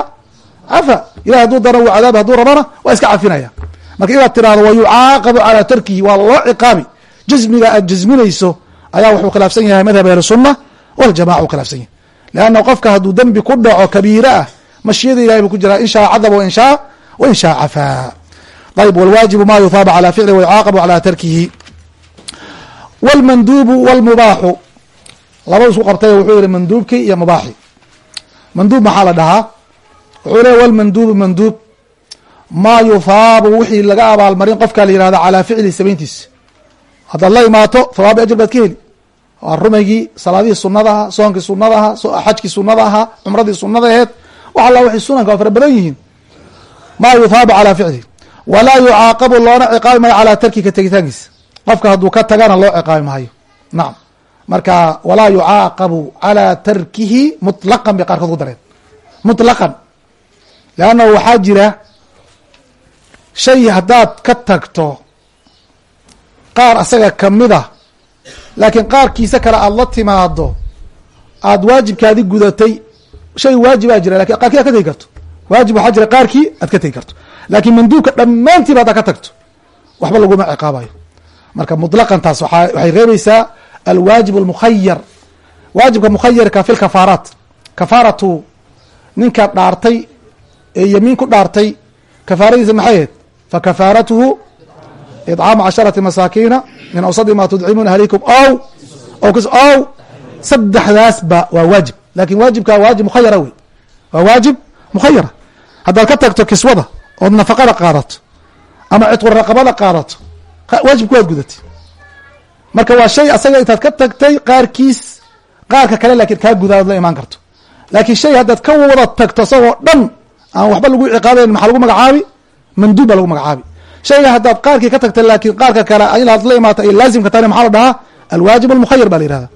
cafa. Ilahay hadduu dana wuu cadaabi hadduu rabana waa iska cafinaya marka inaad tirahdo wayucaaqabu calaa tarkihi waa loo ciqaabi jasmiga aad jasminayso ayaa wuxuu khilaafsan yahay madhab ahlusunna waljamaca u khilaafsan yahay. Leanna qofka hadduu dembi ku dhaco kabiire ah mashiyada ilahay buu ku jiraa in shaa cadaba wain shaa wain shaa cafaa. Ayb wlwaajibu ma yuhaabu calaa ficli wayucaaqabu calaa tarkihi. Wlmanduubu wlmubaaxu labadu isku qabtay wuxuu yihi manduubkii iyo mubaaxi manduub maxaa la dhahaa? Wuxuu leey wlmanduubu manduub maa yuhaabu wixii laga abaalmarin qofkaa la yihahda calaa ficli samayntiisa haddaad la imaato thawaabi ajr baad ka heli. Waa rumaygii salaadihii sunadaha soonkii sunadaha xajkii sunada ahaa cumradii sunada aheed. Wax alla waxay sunanka waa fara badan yihiin. Maa yuhaabu calaa ficli. Walaa yucaaqabu loona ciqaabi maayo calaa tarki ka tegitaankiisa. Qofka hadduu ka tagana loo ciqaabi maayo nacam marka walaa yucaaqabu calaa tarkihi mutlaqan bay qaarkood ku dareen. Mutlaqan leannahu waxaa jira shay haddaad ka tagto qaar asaga ka mid a laakiin qaarkiisa kale aada la timaado aada waajibkaadi gudatay shay waajibaa jira laakiin qaarkii aad ka tegi karto. Waajib waxaa jira qaarkii aad ka tegi karto. Laakiin manduubka dhammaantiiba haddaad ka tagto waxba laguma ciqaabayo. Marka mutlaqan taas waxay reebaysaa alwaajib almukhayar waajibka mukhayarka fi lkafaaraat kafaaratu ninka dhaartay ee yamiin ku dhaartay kafaaradiisa maxay ahayd fakafaaratuhu idcaamu casharati masaakiina min awsadi ma tudcimuuna ahlikum ow ow saddexdaasba waa waajib laakiin waajibka waajib mukhayara wey waa waajib mukhayara haddaad ka tagto kiswada ood nafaqada qaadato ama cidqu raqabada qaadato waajibku waad gudatay marka waa shay asaga intaad ka tagtay qaarkiis qaarka kale laakiin kaa gudaa ad la imaan karto laakiin shay haddaad ka wada tagto isagoo dhan aan waxba lagu ciqaabayn maxaa lagu magacaabi manduub baa lagu magacaabi. Shayga haddaad qaarkii ka tagta laakiin qaarka kale inaad la imaato ay laazimka tahayna maxaa la dhahaa? Alwaajib almukhayar ba la yihahda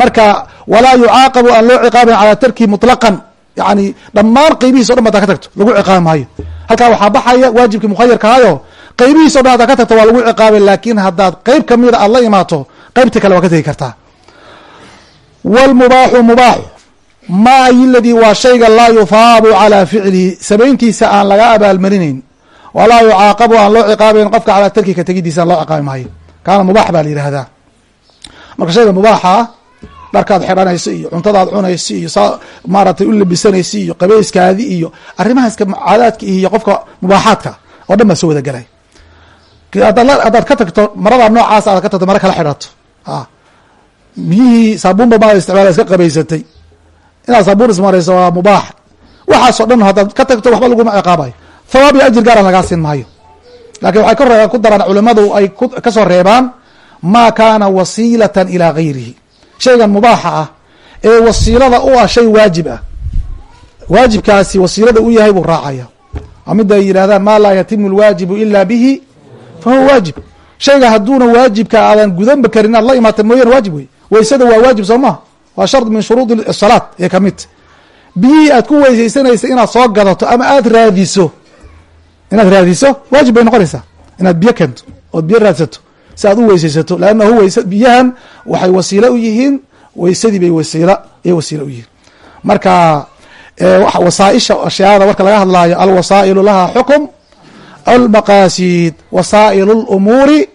marka walaa yucaaqabu aan loo ciqaabayn calaa tarkihi muطlaqan yani dhammaan qeybihiis o dhan hadaa ka tagto lagu ciqaabi maayo. Halkaa waxaa baxaya waajibkii mukhayarkaayo qeybihiis o dhan hadaa ka tagto waa lagu ciqaabay laakin haddaad qeyb kamida aad la imaato qeybta kale waa ka tegi kartaa. Wlmubaaxu mubaaxu ma ay ladii waa shayga laa yufaabu calaa ficlihi. Samayntiisa aan laga abaalmarinayn walaa yucaaqabu aan loo ciqaabayn qofka calaa tarkika tegidiisa aan loo ciqaabi maayo kaana mubaax baa la yihahdaa marka shayga mubaaxa ah dharkaad xidhanaysa iyo cuntadaad cunaysa iyo saa maaratay u labisanaysa iyo qabeyskaadi iyo arrimahaska caadaadka iyo qofka mubaaxaadka oo dhan baa soo wada gelay haddaad ka tagto maradaa noocaas aad ka tagto mara kala xidhato. Biyihii saabuunba maada isticmaala iska qabaysatay. Inaad saabuun ismarayso waa mubaax. Waxaasoo dhan haddaad ka tagto waxba laguma ciqaabayo thawaab iyo ajir gaaran lagaa siin maayo. Lakin waxay ka ku daraan culimadu ay ka soo reebaan maa kaana wasiilatan ilaa gayrihi. Shaygan mubaaxa ah ee wasiilada u ah shay waajib ah. Waajibkaasi wasiilada u yahay buu raacaya. Waa mid ay yidhahdaan maa laa yatimu lwaajibu ila bihi fa huwa waajib. Shayga hadduuna waajibka aadan gudanba karin inaad la imaata mooyaane waajib wey. Weysada waa waajib soo maha waa shard min shuruudi salaat ee ka mid biyihii aad ku weysaysanaysa inaad soo gadato ama aad raadiso inaad raadiso waajib bay noqonaysaa. Inaad biyo keento ood biyo raadsato. Si aad u weysaysato leannahu weyse biyahan waxay wasiilo u yihiin weysadii bay wasiila ayay wasiilo u yihiin. Marka wasaaisha ashyaada marka laga hadlaayo alwasaa'ilu laha xukum almaqaasid wasaa'ilu lumuuri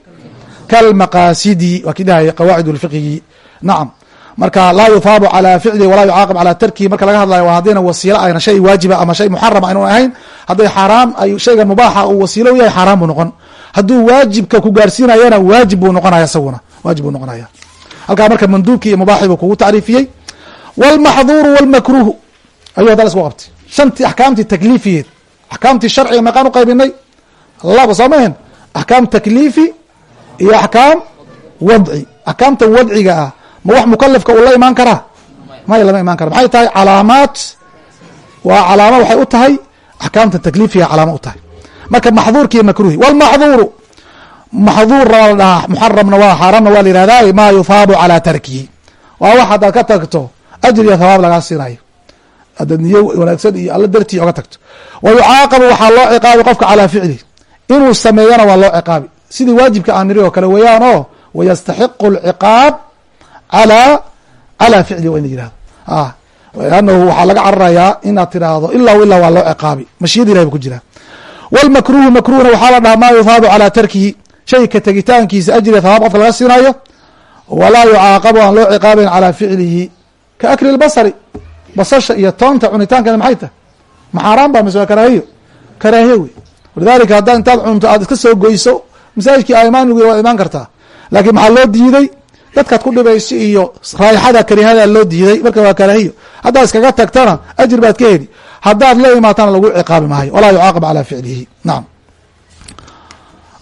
kalmaqaasidi waa kii qawaacid lfiqigi nacam marka laa yufaabu calaa ficlihi walaa yucaaqab calaa tarkihi marka laga hadlayo haddayna wasiilo ayna shay waajiba ama shay muxarama aynu ahayn hadday xaaraam ay shayga mubaaxa uu wasiilo u yahay xaaraan buu noqon. Hadduu waajibka ku gaarsiinayana waajib buu noqonaya isaguna waajib buu noqonaya halkaa marka manduubkii iyo mubaaxii buu kugu tacriifiyey. Wاlmaxduuru wاlmakruuhu ayuu haddana isku qabtay. Shantii axkaamtii takliifiyeed axkaamtii sharciga meeqaan u qaybinay laba soo mahen axkaam takliifi iyo axkaam wadci. Axkaamta wadciga ah ma wax mukalafka uu la imaan karaa? Maya lama imaan kara maxay tahay calaamaad? Waa calaamo waxay u tahay axkaamta takliifiga calaamo u tahay. Marka maxduurki iyo makruuhi wاlmaxduuru maxduurna waa la dhahaa muxaramna waa xaaraamna waa la yihahda ma yufaabu calaa tarkihi. Waa wax haddaad ka tagto ajr iyo thawaab lagaa siinayo haddaad niyo wanaagsan iyo alla dartii oga tagto. Wa yucaaqabu waxaa loo ciqaabi qofka calaa ficli. Inuu sameeyana waa loo ciqaabi. Sidii waajibka aan niri oo kale weeyaan oo wayastaxiqu اlciqaab alaa calaa ficli waa in la yihahdo lannahu waxaa laga cararayaa inaad tidhaahdo ilaa ilaa waa loo ciqaabi. Mashiyada ilahi ba ku jiraa. Wاlmakruhu makruhna waxaa la dhahaa ma yufaabu calaa tarkihi. Shayka tegitaankiisa ajriya thawaab qofka laga siinayo walaa yucaaqabu aan loo ciqaabayn calaa ficlihi. Ka akli اlbasari basasha iyo toonta cunitaankana maxay tahay maxaaraan ba mise waa karaahiyo. Karaahiyo wey walidalika haddaad intaad cunto aad iska soo goyso masaajidkii aimaan lugu waad imaan kartaa. Laakiin maxaa loo diiday dadkaad ku dhibayso iyo raayixada karihada loo diiday marka waa karaahiyo haddaad iskaga tagtana ajir baad ka heli. Haddaad la imaatana lagu ciqaabi maayo. Walaa yucaaqab calaa ficlihi. Nacam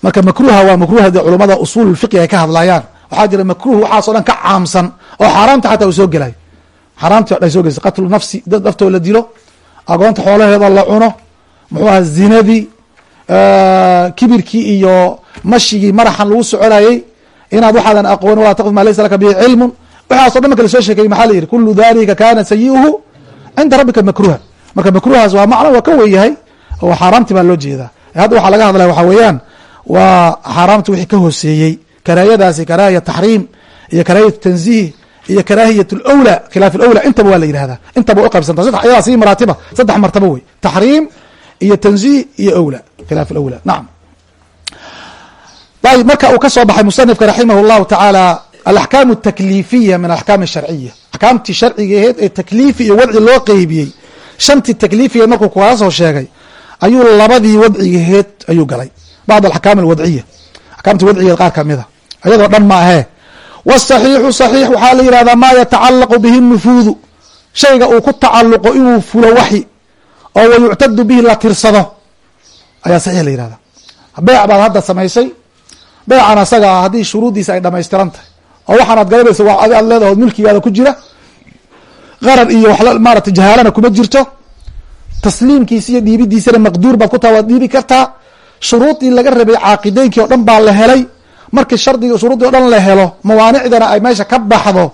marka makruha waa makruha de culamada usuul fiqi ay ka hadlayaan. Waxaa jira makruh waxaaso dhan ka caamsan oo xaaraamta xataa uu soo gelayo xaaraamti ay soo gelaysa qatlu nafsi dad naftoo la dilo. Agoonta xoolaheeda la cuno. Muxuu aha zinadii kibirkii iyo mashigii maraxan lagu soconayey inaad waxaadan aqooni walaa taqf maa laysa laka bihi cilmun. Waxaaso dhan marka la soo sheekeyey maxaa la yihi kulu dalika kana sayi'uhu cinda rabbika makruha marka makruhaas waa macno waa ka weyahay oo xaaraamti baa loo jeedaa. Hadda waxaa laga hadlaya waxaa weeyaan waa xaaraamta wixii ka hooseeyey. Karaahiyadaasi karaahiya taxriim iyo karaahiyat tanziih iyo karaahiyat lwla khilaaf lwla intaba waa la yihahdaa intaba way uqaybsanta saddex ayadaa sii maraatiba saddex martaba wey. Taxriim iyo tanziih iyo owla khilaaf lwla nacam ayb marka uu ka soo baxay musanifka raximah اllahu tacaala alaxkaam اtakliifiya min alaxkaam الsharciya axkaamtii sharciga aheed ee takliifi iyo wadci loo qeybiyey shantii takliifigeed markuu kala soo sheegay ayuu labadii wadcigaheed ayuu galay bacd alaxkaam alwadciya axkaamtii wadcigeed qaar kamida ayadoo dhan ma ahee wاsaxiixu saxiix waxaa la yihahdaa maa yatacalaqu bihi nufuudu shayga uu ku tacaluqo inuu fulo waxi oo wayuctadu bihi la tirsado ayaa saxiix la yihahdaa beec baad hadda samaysay beecan asaga ah haddii shuruuddiisa ay dhamaystiran tahay. Oo waxaanaad garanaysa waa adi aad leedaho milkigaada ku jira. Qarar iyo wax maarata jahaalana kuma jirto. Tasliimkiisa iyo dhiibidiisana maqduur baad ku taha waad dhiibi kartaa. Shuruudii laga rabay caaqideynkii o dhan baa la helay. Markii shardiga shuruuddii o dhan la helo mawaanicdana ay meesha ka baxdo.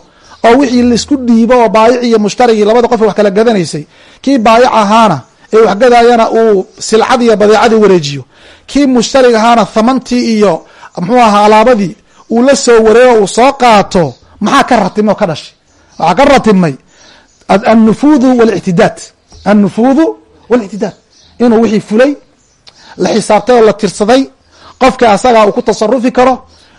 Oo wixii la isku dhiibo oo baayic iyo mushtarigii labada qof wax kala gadanaysay. Kii baayic ahaana ee waxgadayana uu silcadii iyo badeecadii wareejiyo. Kii mushtarig ahaana thamantii iyo muxuu ahaa alaabadii uu la soo wareego uu soo qaato maxaa ka ratimay oo ka dhashay? Waxaa ka ratimay annufuudu walictidaad. Annufuudu walictidaad. Inuu wixii fulay la xisaabtay oo la tirsaday qofka asagaa uu ku tasarufi karo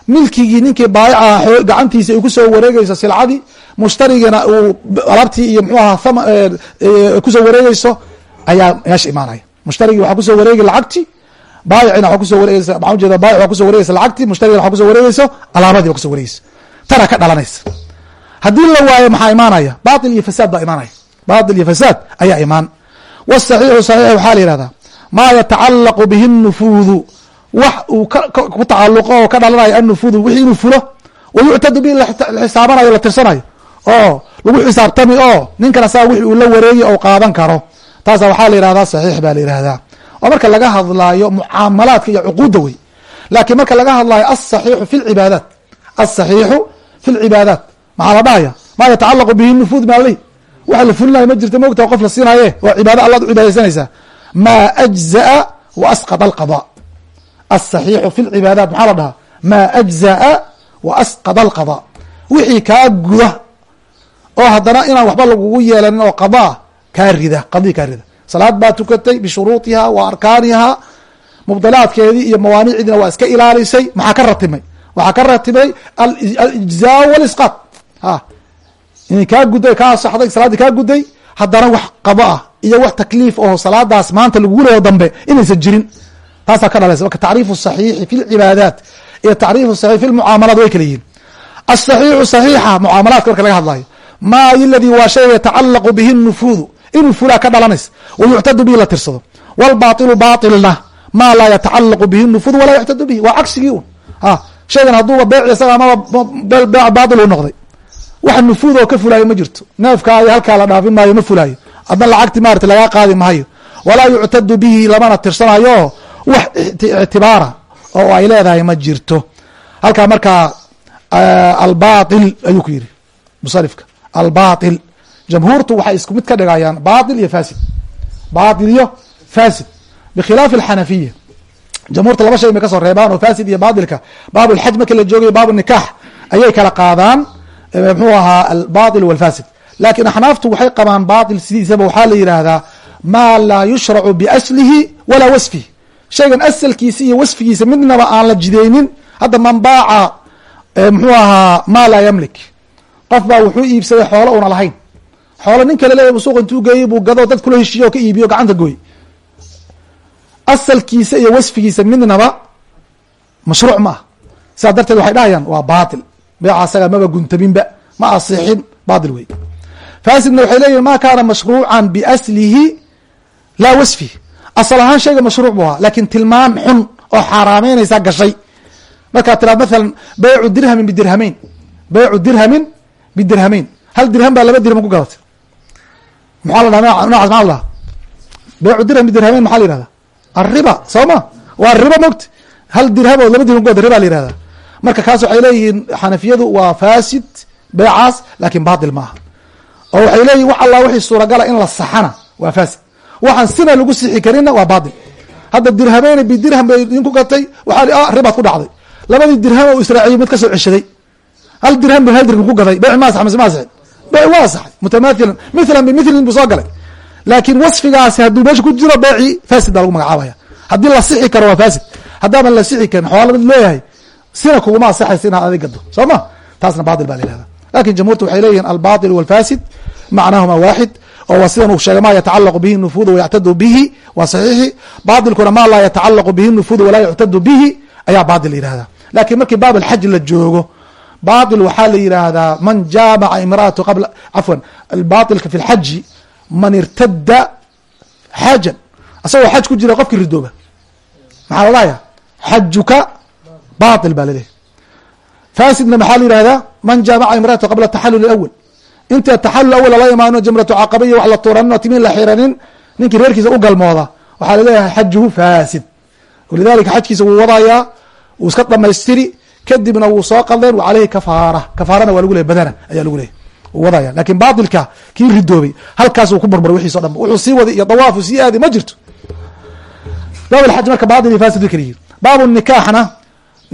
milkigii ninkii baayica gacantiisa ay ku soo wareegeyso silcadii mushtarigina uu alaabtii iyo mxuu ahaa ku soo wareegeyso ayaa meesha imaanaya. Mushtarigii waxaa ku soo wareegi lacagti baayicina waa ku soo wareegeysa maxaa ujeeda baayic waa ku soo wareegeysa lacagti mushtarigina waa ku soo wareegeyso alaabadii waa ku soo wareegeysa tana ka dhalanaysa. Haddii la waayo maxaa imaanaya? Bail iyo fasaad baa imaanaya. Bail iyo fasaad ayaa imaan. Wsaxiixu saxiix waxaa la yihahdaa maa yatacalaqu bihi nufuudu. Wax uu ku tacaluqo oo ka dhalanayo annufuudu wixii inuu fulo wayuctadu bihi la xisaabanayo la tirsanayo. Oo lagu xisaabtami oo ninkan asaga wixi uu la wareegi ou qaadan karo. Taasa waxaa la yihahdaa saxiix baa la yihahdaa oo marka laga hadlaayo mucaamalaadka iyo cuquudda wey laakiin marka laga hadlaayo asaxiixu fi lcibaadaat asaxiixu fi lcibaadaat maxaa la dhahaya maa yatacalaqu bihi nufuud maaley waxa la fulinayo ma jirta mogta qof la siinaye waa cibaado allaad u cibaadaysanaysaa maa ajza'a wa asqط alqada aلصaxiixu fi lcibaadaat maxaa la dhahaa maa ajza'a wa asqط alqada wixii kaa guda oo haddana inaan waxba lagugu yeelanin oo qadaa kaa rida qadii kaa rida salaad baa tukatay bishuruuطiha wa arkaaniha mubdalaadkeedii iyo mawaanicdiina waa iska ilaalisay. Maxaa ka ratimay? Waxaa ka ratimay alijzaa walisqaط a inay kaa gudday kaa saxday salaaddii kaa gudday haddana wax qado ah iyo wax takliif oo salaadaas maanta lagugu leeyo dambe inaysan jirin. Taasaa ka dhalaysa. Marka tacriifu saxiixi fi lcibaadaat iyo tacriifu saxiix fi lmucaamalaat way kala yihiin. Asaxiixu saxiixa mucaamalaadka marka laga hadlayo maa iladii waa shay yatacalaqu bihi nufuudu. Inuu fulaa ka dhalanaysa wayuctadu bihi la tirsado wlbaailu baailna maa laa yatacalaqu bihi nufuud walaa yuctadu bihi waa cagsigii un shaygan hadduuba beec isaga amaba beec baail u noqday wax nufuud oo ka fulaayo ma jirto neefkaadi halkaa la dhaafin maayo ma fulaayo adna lacagti maarata lagaa qaadi maayo walaa yuctadu bihi lamana tirsanayo wax ictibaara oo ay leedahay ma jirto halkaa markaa albail ayuu ku yidhi musanifka albail jamhuurtu waxay isku mid ka dhigayaan bail iyo fasid bail iyo fasid bikhilaafi alxanafiya jamhuurta laba shay may ka soo reebaan oo fasid iyo bailka baab lxaj marki la joogayo baab nikaax ayay kala qaadaan mxuu ahaa albail walfasid laakiin axnaaftu waxay qabaan bail sidiisaba waxaa la yidhaahdaa maa laa yushracu biaslihi walaa wasfihi. Shaygan asalkiisa iyo wasfigiisa midnaba aan la jideynin hadda man baaca mxuu ahaa maa laa yamlik. Qof baa wuxuu iibsaday xoolo una lahayn xoolo nin kale leeya suuq intuu geeyey buu gado dad kula heshiiyo oo ka iibiyo gacanta gooy. Asalkiisa iyo wasfigiisa midnaba mashruuc ma ah sidaa darteed waxay dhahayaan waa batil beeca asaga maba guntaminba ma asixin batil wey fasidna waxay leeyihiin ma kaana mashruucan biaslihi laa wasfihi asal ahaan shayga mashruuc bu ahaa laakiin tilmaan xun oo xaaraameynaysaa gashay. Markaad tiraad maalan beycu dirhamin bidirhamayn beycu dirhamin bidirhamayn hal dirham baa laba dirham ku gadatay maxaa la dhaha nocaas maa la dhaha beycu dirham bidirhamayn maxaa la yihahda arriba soo ma? Waa riba mogta hal dirham oo laba dirham ku gada riba la yihahda marka kaas waxay leeyihiin xanafiyadu waa fasid beecaas laakiin batil maaha. Oo waxay leeyihiin wax allah wixii suuragala in la saxana waa fasid waxaan sina lagu sixi karinna waa batil hadda dirhameyna bidirham bay idinku gatay waxaa ribaad ku dhacday. Labadii dirham oo israaciyo mid ka soo ceshaday. Hal dirham bu hal dirham ku gaday. Beyc ma sax mise ma saxin beyc waa saxay mutamahilan mithlan bimithrin buu soo galay. Laakiin wasfigaasi hadduu meesha ku jiro beecii fasid baa lagu magacaabaya. Haddii la sixi karo waa fasid haddaaban la sixi karin xoola mid leeyahay sina kuguma asaxaysa inaad adig gado. Soo ma? Taasna batil baa la yihahda laakiin jamhuurta waxay leeyihiin albatil walfasid macnahuma waaxid oo waa sidan uu sheegay ma yatacalaqu bihi nufuud wayactadu bihi waa saxiixi. Batilkuna ma laa yatacalaqu bihi nufuud walaa yuctadu bihi ayaa batil la yihahda laakiin markii baab alxaj la joogo batil waxaa la yidhaahdaa man jaamaca imraatu qabla cafwan batilka fi lxaji man irtada xaajan. Asagoo xaj ku jira qofkii ridooba maxaa la dhahaya xajuka batil baa laleeyahy fasidna maxaa la yihahdaa man jaamaca imraatu qabla taxalul awal inta taxalul awal lala imaano jamratu caqaba iyo wax la tuuranin oo timin la xiranin ninkii reerkiisa u galmooda waxaa la leeyahay xajuhu fasid walidalika xajkiisa wuu wadayaa wuu iska dhamaystiri kadibna wuu soo qaldeen wa aleyhi kafaara. Kafaarana waa lagu leey badana ayaa lagu leeyay wadaya laakiin bailka kii ridoobay halkaasuu ku barbar wixiis o dhan. Wuxuu sii waday iyo dawaafu sii aadi ma jirto. Baab xaj marka bail iyo fasid way kala yihiin baabu nikaaxna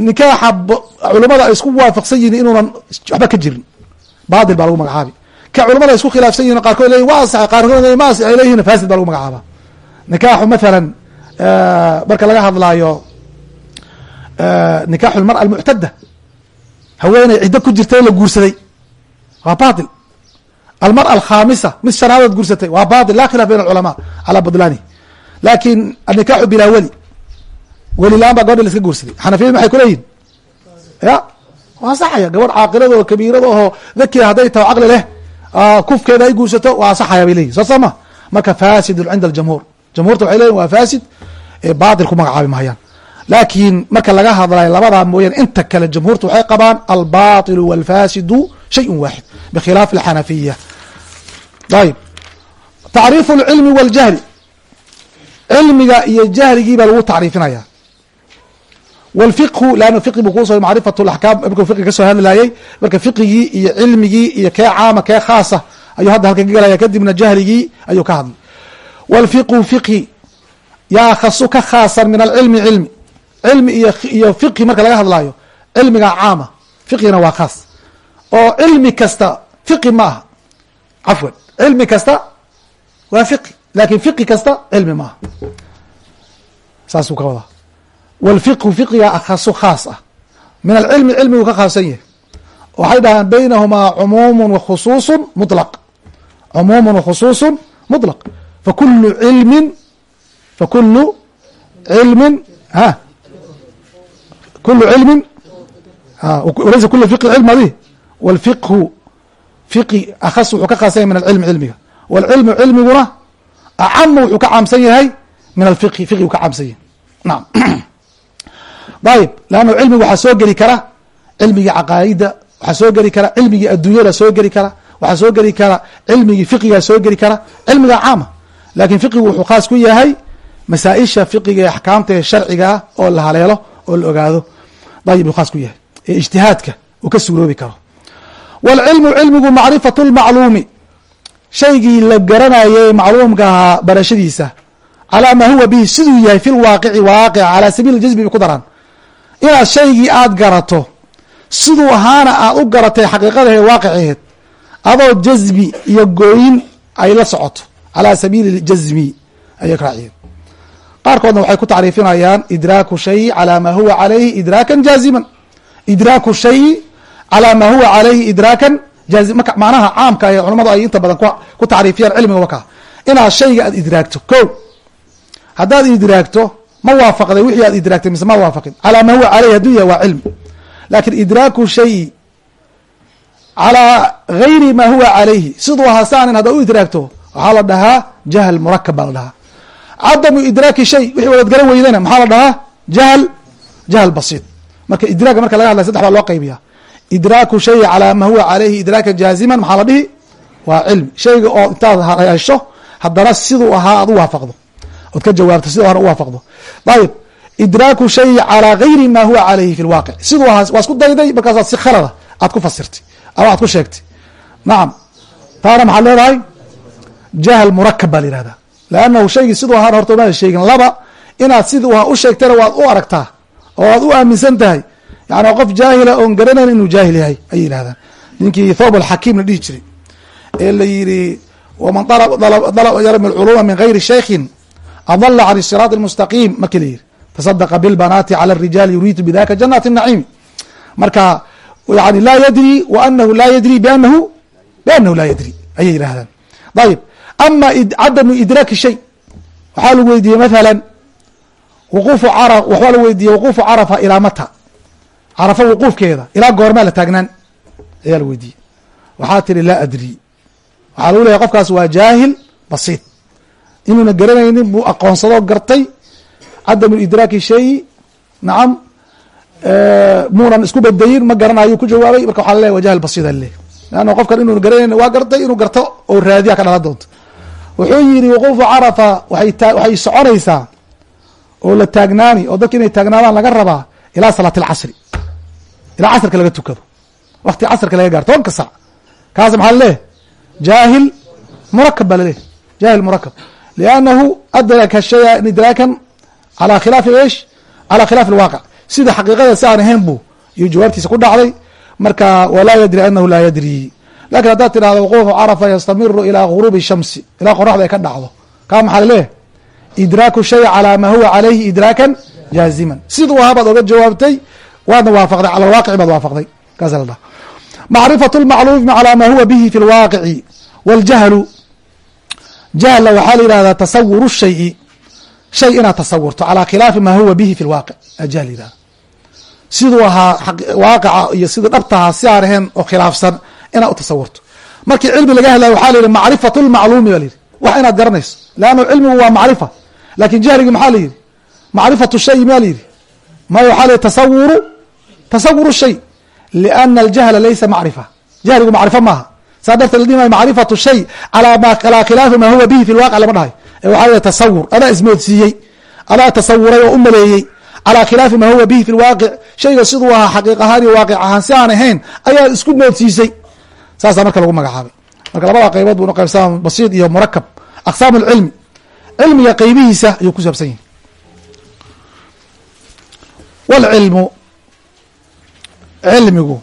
nikaaxa culamada ay isku waafaqsan yihiin inuunan waxba ka jirin. Bail baa lagu magacaabi. Ka culamada ay isku khilaafsan yihiin qaarkood leyin wa asaxay qaarkood ma asix ay leyihin fasid baa lagu magacaaba nikaaxu mathalan marka laga hadlaayo nikaaxu lmara almuctada haweeney ciddo ku jirta la guursaday waa bail almara alkhamisa mid shanaadood guursatay waa bail la khilaf bayn alculamaa calaa budlaani laakiin annikaaxu bilaa weli weli laan baa gabadha la iska guursaday xanafiyad maxay kuleeyihin ya waa saxaya gabadh caaqilada oo kabiirada oo dakira hadday taho caqli leh kufkeeda ay guursato waa saxaya bay leyihin soo sama marka fasidun cinda aljamhuur jamhuurta waxay leyihin waa fasid batil ku magacaabi mahayaan laakiin marka laga hadlayo labadaa mooyaane inta kale jamhuurtu waxay qabaan albatilu walfasidu shayun waaxid bikhilaaf alxanafiya ayib tacriifu lcilmi waljahli. Cilmiga iyo jahligii baa lagu tacriifinaya wlfiqhu leanna fiqi buu kuusoo macrifat laxkaam markuu fiqi ka soo hadlayay marka fiqigii iyo cilmigii iyo kee caama kee khaasa ayuu hadda halka ka kadibna jahligii ayuu ka hadlay. Wlfiqhu fiqhi. Yaa khasu ka khaasan min alcilmi cilmi cilmi iyo iyo fiqhi marka laga hadlaayo cilmiga caama fiqhina waa khaas. Oo cilmi kasta fiqi ma aha. Cafwan cilmi kasta waa fiqi laakiin fiqi kasta cilmi ma aha. Saasuu ka wadaa. Wlfiqhu fiqiga akhasu khaas ah. Min alcilmi cilmigu ka khaasan yahay. Waxay dhahaan baynahumaa cumuumu wakhusuusu mulaq cumuumu wakhusuusu muطlaq fakulu cilmin fakulu cilmin ha kulu cilmin laysa kula fiqi cilm adi wlfiqhu fiqi akhas wuxuu ka khaasan yahay min alcilmi cilmiga wاlcilmu cilmiguna acamu wuxuu ka caamsan yahay min alfiqhi fiqigu ka caamsan yahay naam ayib leanna cilmiga waxaa soo geli kara cilmigii caqaa'ida waxaa soo geli kara cilmigii adduunyada soo geli kara waxaa soo geli kara cilmigii fiqigaa soo geli kara cilmiga caama laakiin fiqigu wuxuu khaas ku yahay masaaisha fiqiga ee axkaamta ee sharcigaa oo la haleelo oo la ogaado ayib uu khaas ku yahay ee ijtihaadka uu ka suuroobi karo. Wاlcilmu cilmigu macrifatu lmacluumi shaygii la garanayay macluumka ahaa barashadiisa calaa maa huwa bihi siduu yahay fi lwaaqici waaqica calaa sabiili jazbi bay ku daraan. Inaad shaygii aad garato siduu ahaana aad u garatay xaqiiqadahe waaqiceed adoo jazbi iyo gooyin ay la socoto. Calaa sabiili jazmi ayay raaciyeen qaarkoodna waxay ku tacriifinayaan idraaku shayi calaa maa huwa calayhi idraakan jaaziman. Idraaku shayi calaa maa huwa calayhi idraakan jaazi marka macnaha caamka ee culamadu ay inta badan ku tacriifiyaan cilmiga wakaa inaad shayga aad idraagto ko haddaad idraagto ma waafaqday wixii aad idraagtay mise ma waafaqin. Calaa maa huwa caleyhi hadduu waa cilmi. Lakin idraaku shayi calaa gayri maa huwa calayhi siduu ahaa saanin haddaad u idraagto waxaa la dhahaa jahl murakab la dhahaa cadamu idraaki shay wixii wadaad garan weydana maxaa la dhahaa? Jahl jahl basiid. Marka idraaga marka laga hadlay saddex baa loo qaybiya idraaku shayi calaa maa huwa calayhi idraakan jaaziman maxaa la dhihi? Waa cilmi. Shayga oo intaad hesho haddana siduu ahaa aad u waafaqdo. Ood ka jawaabto siduu ahaana u waafaqdo. Ayib idraaku shayi calaa gayri maa huwa calayhi fi lwaaqic siduu ahaa waa isku dayday markaasaad si khalada aad ku fasirtay ama aad ku sheegtay. Nacam taana maxaad leedahay jahl murakab baa la yihahdaa lannahu shaygii siduu ahaan horta umaada sheegin laba inaad siduu ha u sheegtana waad u aragtaa oo waad u aaminsan tahay yani qof jaahila oon garanayn inuu jaahil yahay ay yidhahdaan ninkii thoob alxakiim la dhihi jiray ee la yidhi waman dalaba yarmi lculuma min gayri shaykhin adala can isiraat lmustaqiim markii la yidhi tasadaqa bilbanaati cala rijaali yuriidu bidaka janaati naciimi marka yani laa yadri waanahu laa yadri bianahu bianahu laa yadri ayay yidhahdaan ayib ama cadamu idraaki shay waxaa lagu weydiiyey mathala wuquufu cara waxbaa lagu weydiiyey wuquufu carafa ilaa mata carafa wuquufkeeda ilaa goormaa la taagnaan ayaa la weydiiyey waxaa tiri laa adri waxaa lagu leeyahy qofkaas waa jaahil basiid inuuna garanaynin buu aqoonsado gartay cadamu idraaki shayi nacam muunan isku bedeyin ma garanayo ku jawaabay marka waxa laleeyahy waa jaahil basiid alaleeyahy leanna qofkan inuuna garanayn waa gartay inuu garto oo raadiya ka dhalan doonto wuxuu yidhi wuquufu carafa waxay soconaysaa oo la taagnaani oo dadka inay taagnaadaan laga rabaa ilaa salaat alcasri ilaa casrka laga tukado. Wakti casrka laga gaaro tobanka sac. Kaas maxaa laleeyahy jaahil murakab baa laleeyahy jaahil murakab liannahu adraka shaya idraakan calaa khilaafi esh calaa khilaafi alwaaqic sida xaqiiqada si aan ahayn buu iyo jawaabtiisa ku dhacday. Marka walaa yadri anahu laa yadri laakiin haddaad tidhahdo wuquufu carafa yastamiru ilaa guruubi shamsi ilaa qoraxda ay ka dhacdo kaa maxaa laleeyahy idraaku shay calaa maa huwa calayhi idraakan jaaziman siduu ahaa oga jawaabtay waadna waafaqday cala alwaaqici baad waafaqday kaasa la dhaha macrifat lmacluumi calaa maa huwa bihi fi lwaaqici waljahlu jahla waxaa la yihahdaa tasawuru shayi shay inaad tasawurto calaa khilaafi maa huwa bihi fi lwaaqic ajahl yihahda siduu ahaa waaqica iyo siduu dhabtahaa si aan ahayn oo khilaafsan inaad u tasawurto. Markii cilmi laga hadlaya waxaa la yihi macrifatu lmacluumi ba la yihi wax inaad garanayso. Leanna cilmigu waa macrifa. Lakin jahligi maxaa la yihi macrifatu shay maa la yihi maya waxaa la yihi tasawuru tasawuru shay liana aljahla laysa macrifa. Jahligu macrifo maaha. Saa darteed la dhihi maayo macrifatu shay calaa khilaafi maa huwa bihi fi lwaqic lama dhahay. Ee waxaa la tasawur adaa ismoodsiiyey adaa tasawuray oo u maleeyey calaa khilaafi maa huwa bihi fi lwaaqic shayga siduu ahaa xaqiiq ahaan iyo waaqic ahaan si aan ahayn ayaa isku moodsiisay saasaa marka lagu magacaabay. Marka labada qaybood buu uqaybsama basiid iyo murakab aqsaam alcilmi cilmiga qeybihiisa ayuu ku saabsan yahi wlcilmu cilmigu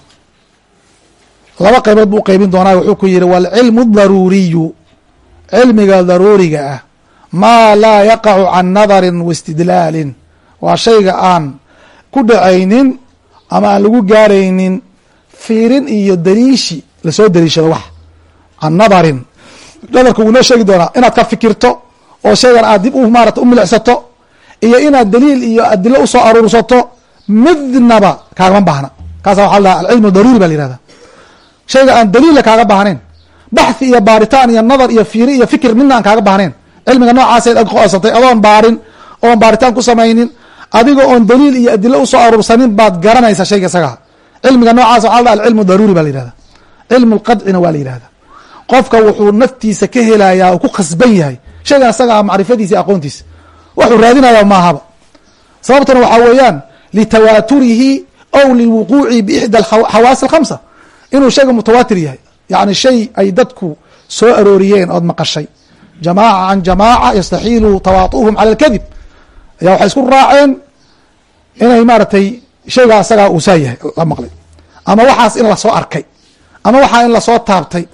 laba qaybood buu uqeybin doonaa wuxuu ku yihi wاlcilmu daruuriyu. Cilmiga daruuriga ah maa laa yaqacu can nadarin waistidlaalin waa shayga aan ku dhacaynin ama aan lagu gaaraynin fiirin iyo daliishi la soo daliishado wax. Can nadarin nadarka wuu noo sheegi doonaa inaad ka fikirto oo shaygan aad dib u maarata u milicsato iyo inaad daliil iyo adilo u soo aruursato midnaba kaagama baahna. Kaasa waxa la dhaha alcilmu daruuri ba la yihahda shayga aan daliilla kaaga baahnayn baxthi iyo baaritaan iyo nadar iyo fiiri iyo fikir midna aan kaaga baahnayn cilmiga noocaasad aqoonsatay adoon baarin oon baaritaan ku samaynin adiga oon daliil iyo adilo u soo aruursanin baad garanaysa shayga isagaa cilmiga noocaas waxa la alcilmu daruuri ba la yihahda cilmu lqadcina waa la yihahda qofka wuxuu naftiisa ka helayaa oo ku khasban yahay. Shaygan isaga ah macrifadiisa aqoontiisa. Waxuu raadinaya maahaba sababtuna waxaa weeyaan litawaaturihi aw liwuquuci biixda xawaasi alkhamsa. Inuu shayga mutawaatir yahay. Yani shay ay dadku soo arooriyeen ood maqashay. Jamaaca can jamaaca yastaxiilu tawaatu'uhum cala alkadib ayaa waxay isku raaceen inay maaragtay shaygaa isagaa uu saa yahay la maqlay. Ama waxaas in la soo arkay ama waxaa in la soo taabtay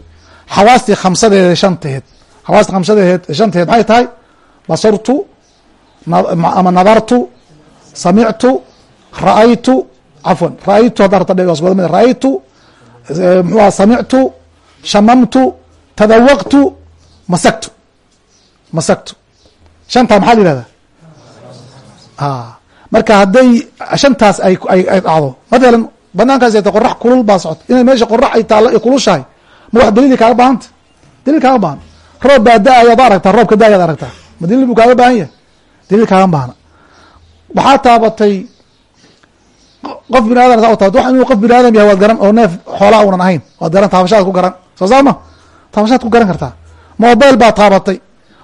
xawaastii khamsadeeda shanteed. Xawaastii khamsadeed shanteed maxay tahay? Basartu ama nadartu samictu ra'aytu cafwan ra'aytu haddaa rabta dheg mid ra'aytu mxuha samictu shamamtu tadawaqtu masagtu masagtu shantaa maxaa la yihahdaa marka hadday shantaas ay ay dhacdo mathalan banaankaas ta qorax kulul baa socota. Inay meesha qorax ay taalo ay kulushahay. Ma wax daliili kaaga baahanta? Daliil kaaga baahan roob baa da'ayaad aragtaa? Roobka da'ayaad aragtaa? Ma daliil buu kaaga baahan yahay? Daliil kaaga baahna. Waxaa taabatay qof bini adam saa u taabat inuu qof bini aadam yahay waad garan oo neef xoolaa unan ahayn. Waad garan taabashaad ku garan. Soo saama taabashaad ku garan kartaa. Mobile baa taabatay.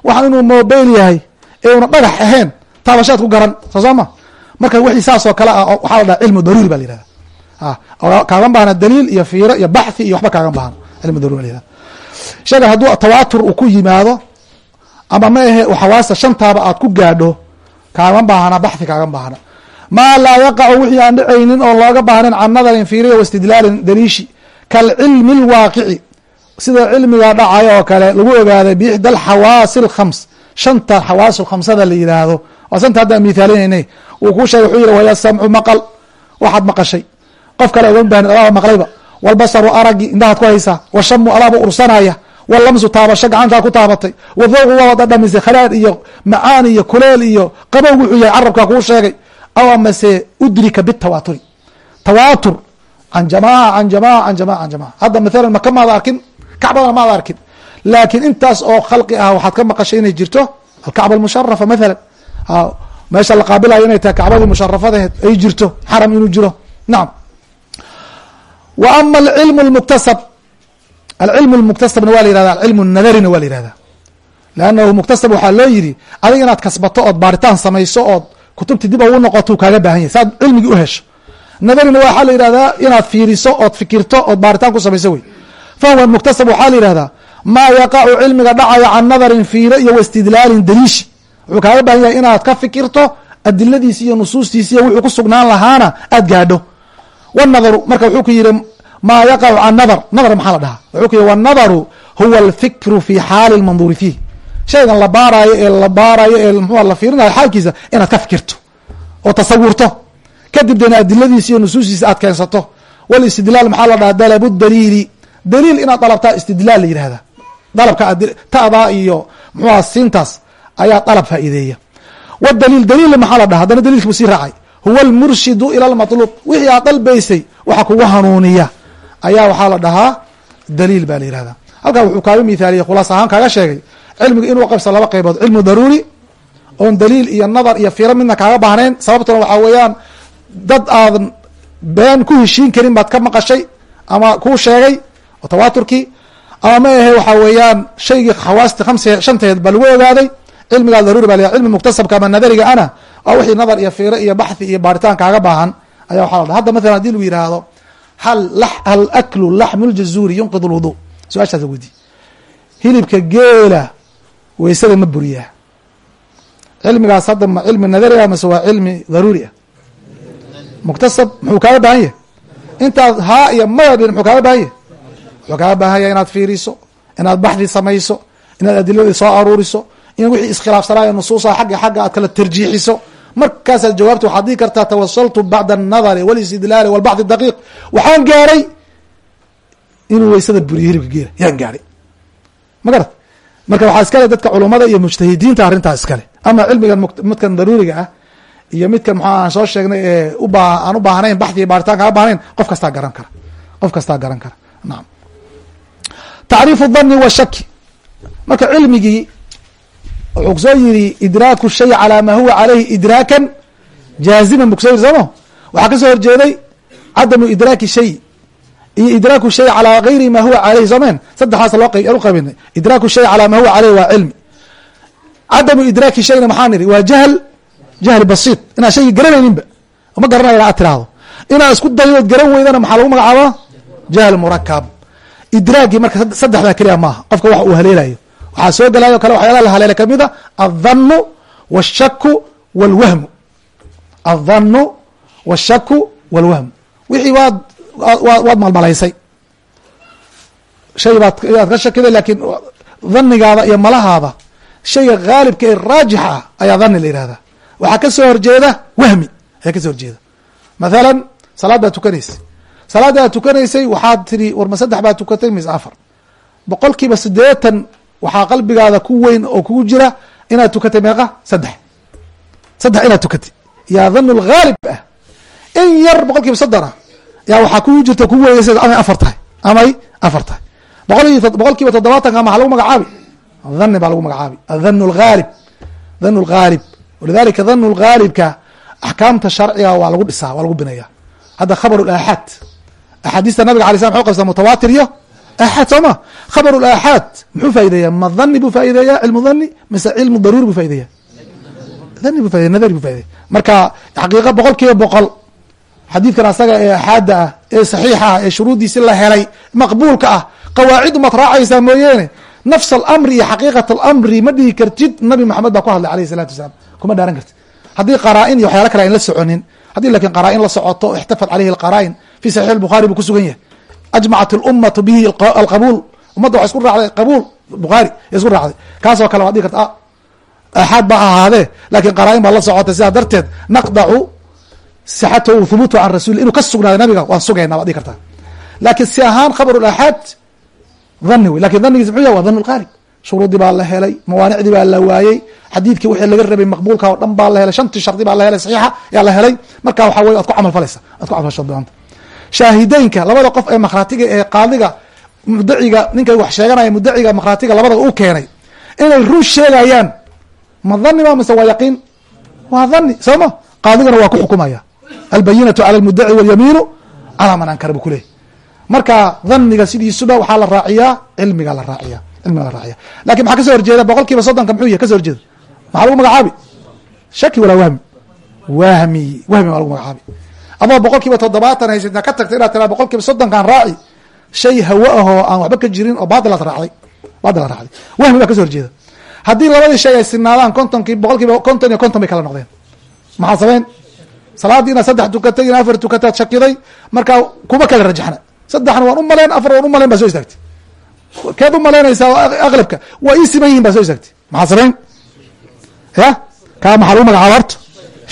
Waxaan inuu mobile yahay ee una dhagax ahayn taabashaad ku garan. Soo saama marka wixii saas oo kale ah waxaa la dhaha cilmu daruuri ba la yihahda kaagan baahna daliil iyo fiiro iyo baxthi iyo waxba kaagan baahna cilmu yihahda shaygan hadduu tawaatur uu ku yimaado ama ma ahe xawaasta shantaaba aad ku gaadho kaagan baahna baxthi kaagan baahna maa laa yaqacu wixii aan dhicaynin oon looga baahnayn can nadarin fiiriya waistidlaalin daliishi kalcilmi اlwaaqici sida cilmiga dhacayo oo kale lagu ogaaday biixda alxawaasi alkhams shanta xawaas khamsada la yihaahdo waa shanta haddaan mithaalinaynay uu kuu sheegay wuxuu yihi waya samcu maqal. Waxaad maqashay qof kale ogan bahnid adaaba maqlayba. Walbasaru aragi indhahaad ku haysaa washamu alaaba ursanaya. Walamsu taabasho gacantaa ku taabatay. Wadawqu waaba dhadhamisay khalaad iyo macaan iyo kuleel iyo qabow wuxuu yahay carabkaa kuu sheegay. Aw amase udrika bitawaaturi tawaatur. Can jamaaca can jamaaca can jamaca can jamaca hadda mathalan maka maada arkin? Kacbadana maada arkin. Laakiin intaas oo khalqi ah waxaad ka maqashay inay jirto alkacba almusharafa mathalan. Meesha la qaabilayo inay tahay kacbadii musharafadaheed ay jirto xaram inuu jiro. Nacam wa ama alcilmu lmuktasab alcilmu lmuktasabna waa la yihahda alcilmu nadarina waa la yihahda leannahu muktasab waxaa loo yidhi adiga inaad kasbato ood baaritaan samayso ood kutubti dib ugu noqoto kaaga baahan yahy saad cilmigii u hesho. Nadarina waxaa la yihahdaa inaad fiiriso ood fikirto ood baaritaan ku samayso wey. Fahuwa muktasab waxaa la yihahdaa maa yaqacu cilmiga dhacaya can nadarin fiiro iyo wastidlaalin daliishi wuxuu kaaga baahan yahay inaad ka fikirto adiladiisi iyo nusuustiisi iyo wuxuu ku sugnaan lahaana aad gaadho wanadaru marka wuxuu ku yihi maa yaqacu can nadar. Nadar maxaa la dhahaa? Wuxuu ku yihi wanadaru huwa alfikru fi xaali lmanduuri fiih. Shaygan la baaraayo ee la baarayo ee mxua la fiirinayo xaalkiisa inaad ka fikirto oo tasawurto. Kadib dena adiladiisi iyo nusuustiisa aad keensato. Wlistidlaal maxaa la dhahaa? Dalabu daliili. Daliil inaad dalabtaa istidlaal la yihahda dalabka ta'daa iyo mxuha siintaas ayaa dalab faa'iideeya. Wdaliil daliil maxaa la dhaha haddana daliilka buu sii raacay huwa almurshidu ila lmatluub wixii aad dalbaysay waxa kugu hanuuniya. Ayaa waxaa la dhahaa daliil baa la yihahda halkaa wuxuu kaaga mithaaliyey khulaas ahaan kaaga sheegay cilmiga inuu qaybsa laba qaybood cilmu daruuri oon daliil iyo nadar iyo fiiro midna kaaga baahnayn. Sababtuna waxaa weeyaan dad aadan been ku heshiin karin baad ka maqashay ama kuu sheegay oo tawaaturkii ama ma ahe waxaa weeyaan shaygii khawaasti khamse shanteed baa lagu ogaaday cilmigaa daruuri ba la cilmi muktasabka ama nadariga ana waa wixii nadar iyo fiiro iyo baxthi iyo baaritaan kaaga baahan ayaa waxa la dhaha hadda mathalan haddii lagu yihahdo hal hal aklu laxmu ljazuuri yunqid lwudu su'aashaas weydiy hilibka geela weysada ma buriyaa. Cilmigaas hadda ma cilmi nadari ah mase waa cilmi daruuri ah. Muktasab muxuu kaaga baahan yahay? Intaad haa iyo maya dhin muxuu kaaga baahan yahay? Wuxuu kaaga baahan yahay inaad fiiriso inaad baxdi samayso inaad adiladii soo aruuriso in wixii iskhilaafsanaayo nusuusa xagga xagga aad kala tarjiixiso markaasaad jawaabta waxaad dhihi kartaa tawasaltu bacda anadari walistidlaali walbaxdi daqiiq. Waxaan gaaray inuu weysada buriyo hilibka geela yaan gaaray. Ma marka waxaa iskale dadka culummada iyo mujtahidiinta arrintaa iskale ama cilmigan midkan daruuriga ah iyo midkan aan soo sheegnay ee ubaa aan u baahnayn baxdi iyo baaritaan kaa baahnayn qof kastaa garan kara. Qof kastaa garan kara. Nacam tacriifu dhanni washaki marka cilmigii wuxuu ku soo yiri idraaku shay calaa maa huwa caleyhi idraakan? Jaaziman bu ku soo yiri sooma waxaa ka soo horjeeday cadamu idraaki shay iyo idraaku shay calaa gayri ma huwa caleyhi soomeen saddexaas loo u qaybinay idraaku shay calaa ma huwa caleyhi waa cilmi. Cadamu idraaki shayna maxaa niri waa jahl jahli basiit inaan shaygi garanayninba ma garanaya aad tiraahdo. Inaad isku dayood garan weydana maxaa lagu magacaabaa? Jahl murakab idraagii marka saddexdaa keliya maaha. Qofka wax uu haleelayo waxaa soo gelayo kale waxyaalaha la haleelay ka mid a ah, aldhannu washaku walwahmu. Aldhannu washaku walwahmu. Wixii waad waad malmalaysay. Shay baad aad ka shakiday lakiin dhanigaada iyo malahaada shayga haalibka ee raajix ah ayaa dhani la yihahdaa waxaa ka soo horjeeda wahmi ayaa ka soo horjeeda. Mathalan salaad baad tukanaysay. Salaadda tukanaysay waxaad tidhi warma saddex baad tukatay mis afar. Boqol kiiba sideetan waxaa qalbigaada ku weyn oo kugu jira inaad tukatay meeqa saddex. Saddex inaad tukatay. Yaa dhanu lghaalib ah. In yar boqol kiiba soddon ah yaa waxaa kugu jirta kugu weynaysa amay afar tahay. Amay afar tahay. Boqol toddobaatanka maxaa lagu magacaabi? Dhani baa lagu magacaabi. Adhan lghaalib dhan lghaalib walidalika dhanu lghaalibka axkaamta sharciga waa lagu dhisaa waa lagu binaya hadda khabar aaxaad. Axaadiista nabiga alay slam mxu qabsaa mutawaatir iyo aaxaad soo ma khabar aaxaad muxuu faa'ideeya ma dhani buu faa'ideeya cilmu dhani mise cilmu daruuri buu faa'ideeya dhani bu faidey nadari bu faa'ideya marka xaqiiqa boqol kiiba boqol xadiidkan asaga ee axaada ah ee saxiixa ah ee shuruuddiisi la helay maqbuulka ah qawaacid umaad raacaysaa mooyeene nafs alamri iyo xaqiiqat alamri ma dhihi kartid nabi maxamed baa ku hadlay alayh salatu wasalaam kuma dhaaran kartid haddii qaraa-in iyo waxyaala kale ayn la soconin haddii laakiin qaraa-in la socoto ixtafat caleyhi alqaraa-in fi saxiix الbukhari buu ku sugan yahay ajmacat اlummatu bihi alqabuul ummadda waxa isku raacday qabuul bukhaari isku raacday kaasoo kale waad dhihi karta axaad ba ahaadee laakiin qaraa-in baa la socotay sidaa darteed naqdacu sixatahu hubuutu can rasuli inuu ka sugnaaday nabiga waan sugayna waad dhihi kartaa laakiin si ahaan khabar axaad dhani wey laakiin dhanigiis muxuu yahay waa dhan lqaalib shuruudii baa la helay mawaanicdii baa la waayey xadiidkii wixii laga rabay maqbuulka oo dhan baa la helay shantii shardi baa la helay saxiixa yaa la helay marka waxa wey ad ku camal falaysa ad ku camalfasha doonta shaahideynka labada qof ee makhraatiga ee qaadiga mudaciga ninka wax sheeganaya mudaciga makhraatiga labada u keenay. Inay run sheegayaan. Ma dhani ma mise waa yaqiin? Waa dhani soo ma qaadigana waa ku xukumaya. Albayinatu cala almudaci walyamiinu calaa man ankara buu kuleeyay marka dhaniga sidiisuba waxaa la raaciyaa cilmiga la raaciya cilmiga la raaciya laakiin maxaa ka soo horjeeda? Boqol soddonka muxuu yahy ka soo horjeeda? Maxaa lagu magacaabi? Shaki walaa wahmi. Wahmi wahmi baa lagu magacaabi adoo boqol kiiba toddobaatan haysata ka tagta inaad tiraa boqol kiiba soddonkan raaci. Shay hawo ahoo aan waxba ka jirin oo baailaad raacday. Baailaad raacday. Wahmi baa kaso horjeeda. Haddii labadii shay ay sinaadaan kontonkii boqol konton iyo konton bay kala noqdeen. Maxaad samayn salaaddii inaad saddex tukatay ina afar tukataad shakiday markaa kuma kala rajaxna. Saddexna waan u malayn afar waan u malayn baa soo istaagtay. Keed u malaynaysaa aqlabka. Waa ii siman yihiin baa soo istaagtay. Maxaad samayn ya? Kaa maxaa lagu magacaaba horta?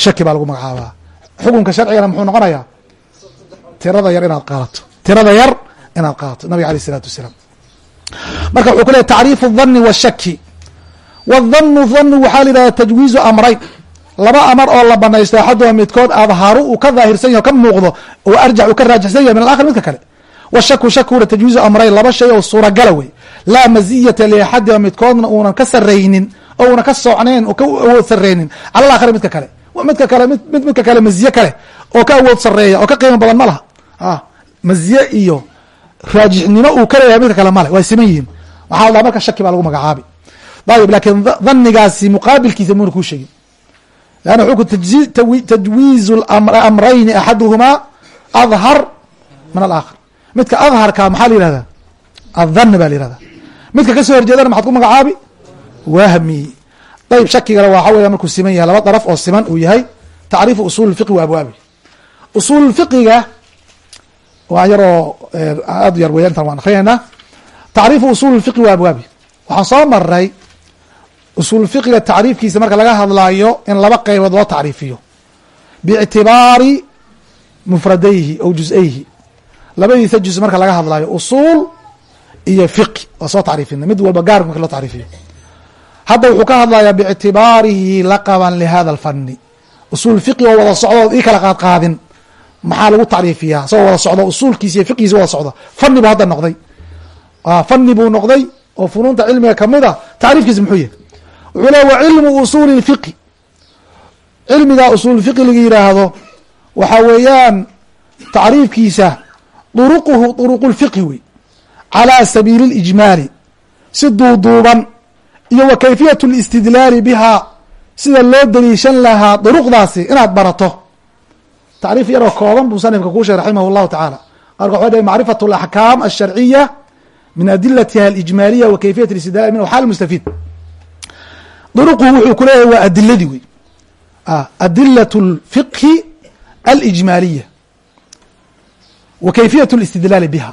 Shaki baa lagu magacaabaa xukunka sharcigana muxuu noqonayaa? Tirada yar inaad qaadato. Tirada yar inaad qaadato. Nabiga aleyh isalaatu wasalaam. Marka wuxuu ku leeya tacriifu dhanni washaki wadhannu dhannu waxaa la yidhahdaa tajwiizu amrayn laba amar oo la banaysto axaduma midkood adharu uu ka daahirsan yahy ka muuqdo oo arjax uu ka raajixsan yahay min alaakhir midka kale. Washaku shakuna tajwiizu amrayn laba shay oo suuragala wey. Laa masiyata liaxadima midkoodna uunan ka saraynin oo uunan ka soocnayn ka sareynin cala midka kale midka kale mid midka kale maziye kale oo ka awood sareeya oo ka qiimo badan ma laha. Maziye iyo raajixnimo uu ka leeyahay midka kale male waa siman yihiin. Waxaa la marka shaki baa lagu magacaabi. Ayib laakiin danigaasi muqaabilkiisa muna kuu sheegin. Leanna wuxuu ku tajwiizu amrayni axaduhumaa adhar min alaakhar. Midka adharka maxaa la yihahdaa adhanni baa la yihahdaa midka ka soo horjeedana maxaad ku magacaabi? Wahmi ayb shakigana waxa weya markuu siman yahay laba daraf oo siman uu yahay tacriifu usul fiqi wa abwaabi usul fiqiga waa yaroo aad u yar weya intan waan akriyaynaa tacriifu usul fiqi wa abwaabi waxaan soo maray usul fiqiga tacriifkiisa marka laga hadlaayo in laba qeybood loo tacriifiyo biictibaari mufradayhi aw juz-ayhi labadiisa juz marka laga hadlaayo usul iyo fiqi soo tacriifina mid walba gaar marka loo hadda wuxuu ka hadlayaa biictibaarihi laqaban lihada alfani usul fiqi oo wada socdood ii kala qaadqaadin. Maxaa lagu tacriifiyaa? Isagoo wada socdo usuulkiisa iyo fiqigiisa wada socdo fani buu hadda noqday. Fani buu noqday oo funuunta cilmiga ka mid a tacriifkiisa muxuu yahay? Wuxuu le wa cilmu usuuli fiqi cilmiga usul fiqi laga yidhaahdo waxaa weeyaan tacriifkiisa duruquhu duruqu lfiqhi wey calaa sabiili اlijmaali si duuduuban iyo wa kayfiyat اlistidlaali bihaa sida loo daliishan lahaa duruqdaasi inaad barato tacriif yaroo kooban buu sanifka kuu sheeg raximah اllahu tacaala qaarka waxay dhahay macrifat اlaxkaam alsharciya min adilatiha alijmaaliya wa kayfiyat اlistidlaali min xaal mustafiid duruqu wuxuu ku leeyahay waa adiladii wey adilaة اlfiqhi alijmaaliya wa kayfiyat اlistidlaali biha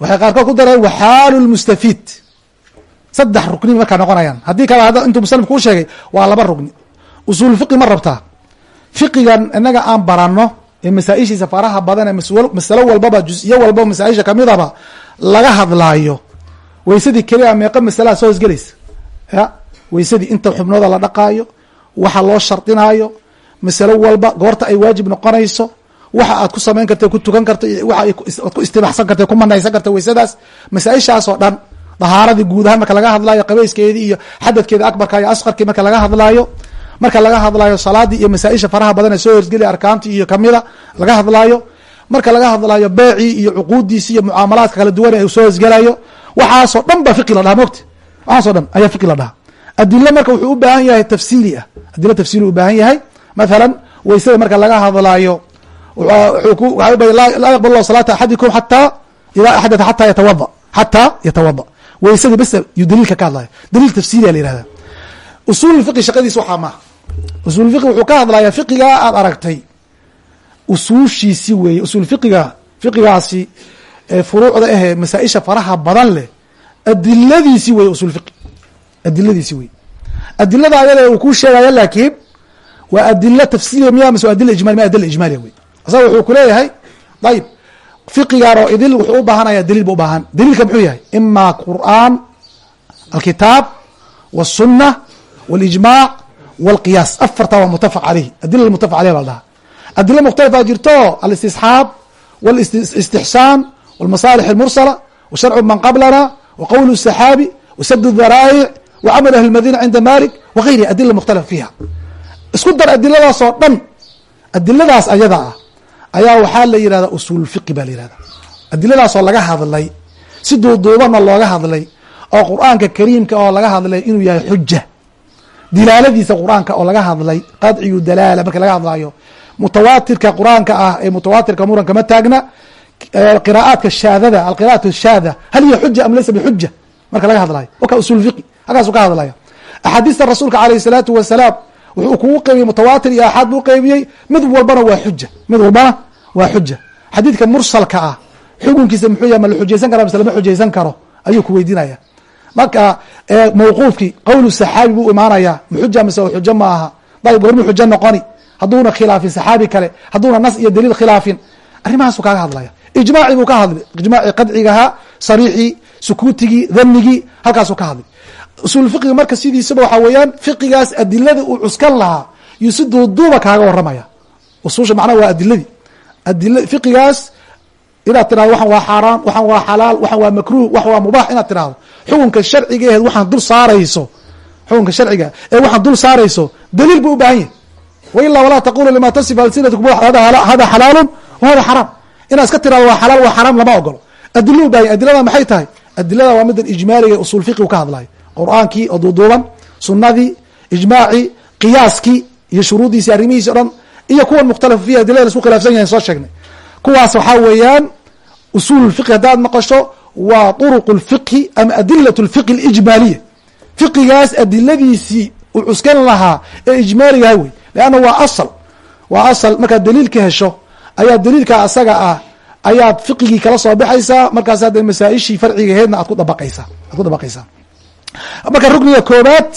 waxay qaarkood ku dareen waxaalu lmustafiid saddex rukni markaa noqonayaan. Haddii kale intuu musanif kuu sheegay waa laba rugni usuul fiqi ma rabtaa. Fiqigan inaga aan baranno ee masaa-ishiisa faraha badan ee masalo walbaba jus-iyo walbaba masaa-isha kamidaba laga hadlaayo. Weysadii keliya meeqa masalaa soo hosgelaysa ya weysadii inta xubnooda la dhaqaayo waxa loo shardinaayo masalo walba goorta ay waajib noqonayso waxa aad ku samayn karta ku tukan karta waxa aad ku istibaxsan karta ku manaysan karta weysadaas masaa-ishaas dhan dahaaradii guud ahaan marka laga hadlaayo qabayskeedii iyo xadadkeeda akbarka iyo asqarkii marka laga hadlaayo marka laga hadlaayo salaadii iyo masaa-isha faraha badan ee soo horsgeliya arkaantii iyo kamida laga hadlaayo marka laga hadlaayo beecii iyo cuquudiisi iyo mucaamalaadka kala duwan ee soo horsgelayo waxaasoo dhan ba fiqi la dhaha mogta waxaasoo dhan ayaa fiqi la dhaha. Adilo marka wuxuu u baahan yahay tafsiili ah. Adilo tafsiili u baahan yahay mathalan weysada marka laga hadlaayo laa yaqbal lahu salaata axadikum xataa idaa axdatha xataa yatawada xataa yatawada weysadii bas yuu daliilka ka hadlaya. Daliil tafsiiliya la yihahda usul fiqi shaqadiis waxaa maaha usul fiqi wuxuu ka hadlayaa fiqigaa aad aragtay. Usuushiisi weeye usul fiqiga fiqigaasi furuucda ahee masaa-isha faraha badan leh adiladiisi weye usul fiqi adiladiisi wey adilada ayada uu kuu sheegaya laakiin waa adilo tafsiiliya miya mase adila ijmali ma adila ijmaaliya wey asaga wuxuu kuleeyahay ayib fiqigan oo idil wuxuu u baahanaya daliil bu ubaahan daliilka muxuu yahay ima qur'aan alkitaab wالsuna wاlijmac wاlqiyaas afarta waa mutafaq aleyh adila mutafaq aleyh baa la dhahaa adilo mukhtalifaa jirto alistisxaab wاlistixsaan wاlmasaalix اlmursala washarcu man qablana waqowl الsaxaabi wasad الdharaa'ic wcamal ahli madina cinda malik wagayrihi adila mukhtalifa fiiha isku dar adiladaas oo dhan adiladaas ayada ah ayaa waxaa la yihahda usul fiqi baa la yihahda adiladaasoo laga hadlay si duuduubana looga hadlay oo qur'aanka kariimka oo laga hadlay inuu yahay xuja dilaaladiisa qur'aanka oo laga hadlay qadciyu dalaala marka laga hadlayo mutawaatirka qur'aanka ah ee mutawaatirka muran kama taagna qira'aatka shaadada alqira'at shaada hal hiya xuja am laysa bixuja marka laga hadlayo waka usul fiqi halkaasu ka hadlaya axaadiista rasuulka alayh الsalaatu wasalaam wuxuu kugu qeybiyey mutawaatir iyo axaad buu qeybiyey mid walbana waa xuja mid walbana waa xuja xadiidka mursalka ah xukunkiisa muxuu yahay ma la xujaysan kara mise lama xujaysan karo ayuu ku weydiinaya. Marka mawquufkii qowlu saxaabi buu imaanaya muxuja mise xujo ma aha. Dayb gormu xujo noqoni. Hadduuna khilaafin saxaabi kale hadduuna nas iyo daliil khilaafin. Arrimahaasu kaaga hadlaya. Ijmaaci buu ka hadlay ijmaaci qadcigahaa sariixii sukuutigii dhanigii halkaasuu ka hadlay usul fiqiga marka sidiisaba waxaa weeyaan fiqigaas adilada uu cuskan lahaa iyo si duuduuba kaaga waramaya ususha macnaha waa adiladii adila fiqigaas inaad tirahdo waxan waa xaaraan waxan waa xalaal waxan waa makruh wax waa mubaax inaad tirahdo xukunka sharciga aheed waxaan dul saarayso xukunka sharciga ee waxaan dul saarayso daliil buu u baahan yahy wailaa walaa taqulu lima tasif alsinatkum hada xalaalun wa hada xaraam. Inaad iska tirahdo waa xalaal waa xaraam lama ogolo adilo u baahan yahy adilada maxay tahay? Adilada waa midan ijmaaliga usul fiqi u ka hadlayo qur'aankii oo duuduuban sunadii ijmaacii qiyaaskii iyo shuruuddiisi arrimihiisi o dhan iyo kuwan mukhtalafu fihi adilada la isku khilafsan yahin soo sheegnay. Kuwaas waxaa weeyaan usuul fiqhi haddaad maqasho waa turuq lfiqhi ama adilat lfiqhi alijmaaliya fiqigaas adiladiisii uu cuskan lahaa ee ijmaaligaha wey leanna waa asal. Waa asal markaad daliil ka hesho ayaa daliilka asaga ah ayaad fiqigii kala soo baxaysaa markaas hadda masaa-ishii farcigaheedna aad ku dabaqaysaa aad ku dabaqaysaa marka rukniga koobaad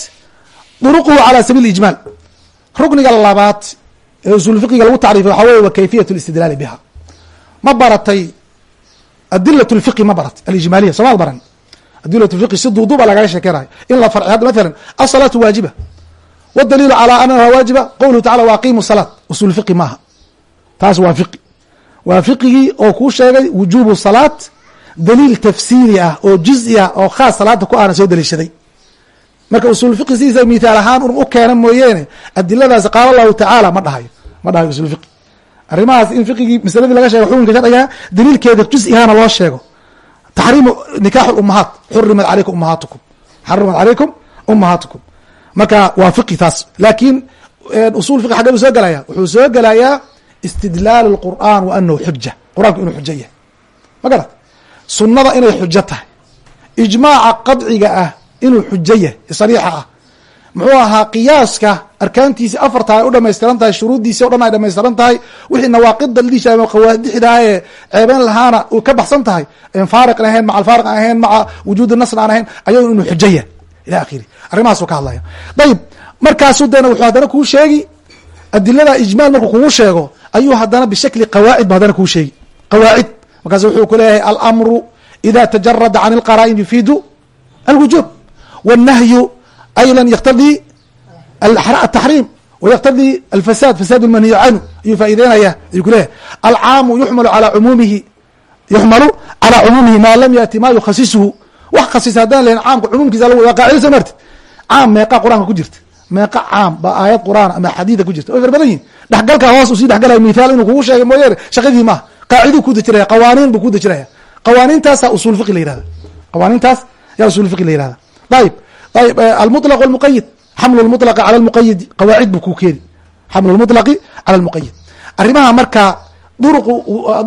duruquhu calaa sabiil ijmaal. Rukniga labaad ee usulfiqiga lagu tacriifay waxaa weye wa kayfiyat listidlaali biha. Ma baratay adilat lfiqi ma barat alijmaaliya sooma baran? Adilat lfiqi si duuduuba lagaga sheekeynayo in la farciy hadda maalan asalaatu waajiba. Wdaliilu calaa anaha waajiba? Qowluhu tacala waaqimu salaat. Usul fiqi maaha. Taas waa fiqi waa fiqigii oo kuu sheegay wujubu salaat daliil tafsiiri ah oo juzi ah oo khaas salaada ku aana soo daliishaday. Marka usul fiqi sidiisa mithaal ahaan un u keena mooyeene adiladaas qaala allahu tacaala ma dhahayo ma dhahayo usul fiqi arrimahaas in fiqigii masaladii laga sheego xukunka sharciga daliilkeeda juzigahana loo sheego. Taxriimu nikaax umahaat xurimat alaykum umahaatukum xarimat calaykum umahaatukum marka waa fiqi taas laakiin usul fiqi xagee buu soo gelaya wuxuu soo gelayaa istidlaal اlqur'an wa anahu xuja qur'anku inuu xujo yahay. Ma garat sunada inay xujo tahay. Ijmaaca qadciga ah inuu xujo yahay sariixa ah. Muxuu ahaa qiyaaska arkaantiisi afarta ay u dhamaystiran tahay shuruuddiisi o dhan ay dhamaystiran tahay wixii nawaaqida ladisha qawaadixdaa ee ceebeen lahaana u ka baxsan tahay. Faariqn ahayn maca alfaariq aan ahayn maca wujuudi nasr aan ahayn ayado inuu xujo yahay. Ila akhiri arrimahaasu ka hadlaya dayib markaasu dena wuxuu haddana kuu sheegi adilada ijmaal markuu kugu sheego ayuu haddana bishakli qawaacid ba haddana kuu sheegi. Qawaacid markaasu wuxuu ku leeyahay alamru ida tajarada can اlqara'in yufiidu alwujuub wالnahyu ayضا yktadii الtaxriim وyktadii alfasad fasad اlmanhiy canhu ayuu faa'ideynaya ayuu kuleeyahay alcaamu yuxmalu alى umumihi yuxmalu calى cumuumihi ma lam yati ma yukhasisuhu wax khasis haddaan lehin caamka cumuumkiisa lagu waa qaacida soo marti caam meeqa qur-aanka ku jirta meeqa caam ba aayad qur'aan ama xadiida ku jirta way far badan yihin dhexgalka hoos usii dhexgalaya mithaal inuu kugu sheegay mooyaane shaqadii maaha qaaciduu ku dejinaya qawaaniin buu ku dejinaya qawaaniintaasa usul fiqi la yihahda qawaaniintaas yaa usul fiqi la yihahda ayib ayib almutlaq walmuqayid xamlu lmutlaqi cala lmuqayidi qawaacid buu ku keeni xamlu lmutlaqi cala lmuqayid arrimaha markaa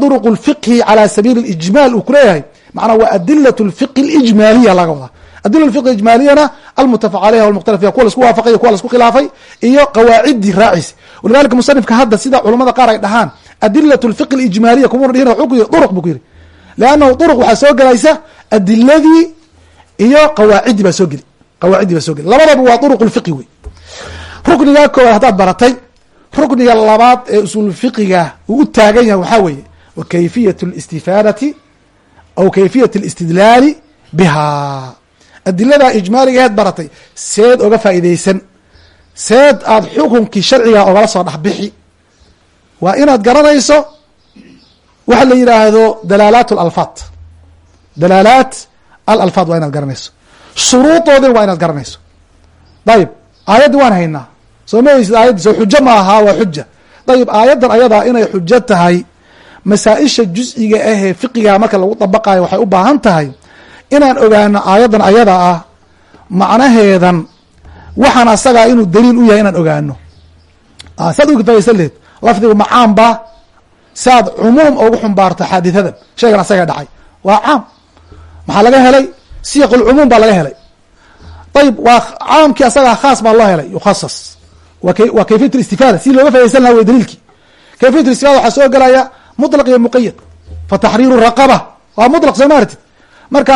duruqu lfiqhi cala sabiili lijmaal uu ku leeyahay macnaa waa adilat lfiqi lijmaaliya laga wadaa adila lfiqi ijmaaliyana almutafaq caleyha walmukhtalaf fiha kuwa la isku waafaqay kuwa la isku khilaafay iyo qawaacidii raacaysa walidalika musanifka hadda sida culamada qaar ay dhahaan adilat lfiqhi اlijmaaliya kumuna dhihin wuxuu ku yiri duruq buu ku yiri leannahu duruq waxaa soo gelaysa adiladii iyo qawaaciddii baa soo geli qawaaciddii baa soo geli labadaba waa duruq lfiqhi wey ruknigaa koowaad haddaad baratay rukniga labaad ee usul fiqiga uu u taagan yahay waxaa weeye wa kayfiyat اlistifaadati aw kayfiyat اlistidlaali biha adiladaa ijmaaligaheed baratay seed oga faa'iideysan seed aad xukunkii sharciga ogala soo dhexbixi waa inaad garanayso waxa la yidhaahdo dalaalaat alalfaad dalaalaat alalfaad waa inaad garanayso. Shuruudoodina waa inaad garanayso. Dayib aayaddii waan haynaa. Soo ma oysid aayaddii soo xujo ma ahaa waa xuja dayib aayaddan ayadaa inay xujo tahay. Masaa-isha juz-iga ahee fiqiga marka lagu dabaqayo waxay u baahan tahay inaan ogaano aayaddan ayada ah macnaheedan. Waxaan asagaa inuu daliil u yahay inaan ogaano. Saad lehed lafdigu macaamba saad cumuum ugu xumbaarto xaadithadan shaygan asaga dhacay. Waa caam. Maxaa laga helay? Siiq lcumuum baa laga helay. Ayib waa caamkii asagaa khaas baa loo helay yukhasas waa kayfiyat istifaada. Si looga fadaysan laha way daliilkii kayfiyat istifada waxaa soo gelaya mutlaq iyo muqayad fataxriiru raqaba. Waa mutlaq soo maaratid marka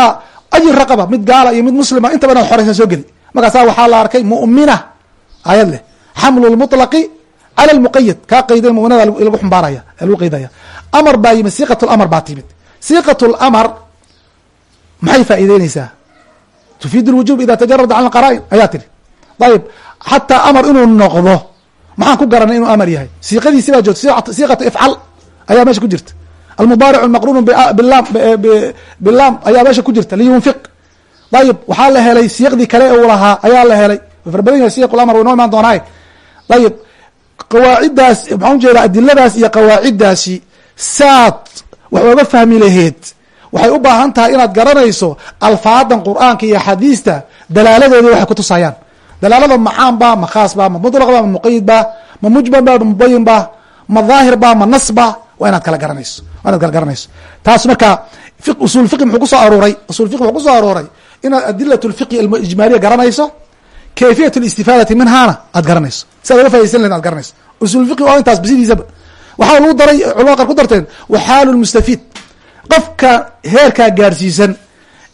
ayi raqaba? Mid gaala iyo mid muslima inta badan xoreysan soo geli. Markaasaa waxaa la arkay mu'mina aayad leh. Xamlu lmutlaqi cala lmuqayad kaa qayday muminada lagu xumbaaraya lagu qaydaya amar baa yimid siiqat lamar baa timid siiqat lamar maxay faa'iideyneysaa tufiid lwujub ida tajarada can qara'in ayaa tiri ayib xataa amar inuu noqdo maxaan ku garanay inuu amar yahay siiqadiisi baa joogta siiqatu ifcal ayaa meesha ku jirta almudaaric maqruun bilaam ayaa meesha ku jirta liyunfiq ayib waxaa la helay siiqdii kale uu lahaa ayaa la helay way yahay siiq lamar way noo imaan doonaaye ayib qawaaciddaas maxaan u jeedaa adiladaas iyo qawaaciddaasi saad wax ooga fahmi laheed. Waxay u baahan tahay inaad garanayso alfaadan qur'aanka iyo xadiista dalaaladoodi waxay kutusayaan dalaalada macaan ba ma khaas ba ma mutlaq ba ma muqayid ba ma mujmal ba ma mubayin ba ma daahir ba ma nas ba waa inaad kala garanayso waa inaad kala garanayso. Taas marka usul fiqi muxuu ku soo arooray usul fiqi wuxuu ku soo arooray inaad adilat lfiqi ijmaaliya garanayso kayfiyat listifaadati minhaana aad garanayso si ad oga faidaysan lahed ad garanayso usul fiqi waa intaas basidiisaba waxaa lagu daray culamada qaar ku darteen waxaalu lmustafiid qofka heerkaa gaadhsiisan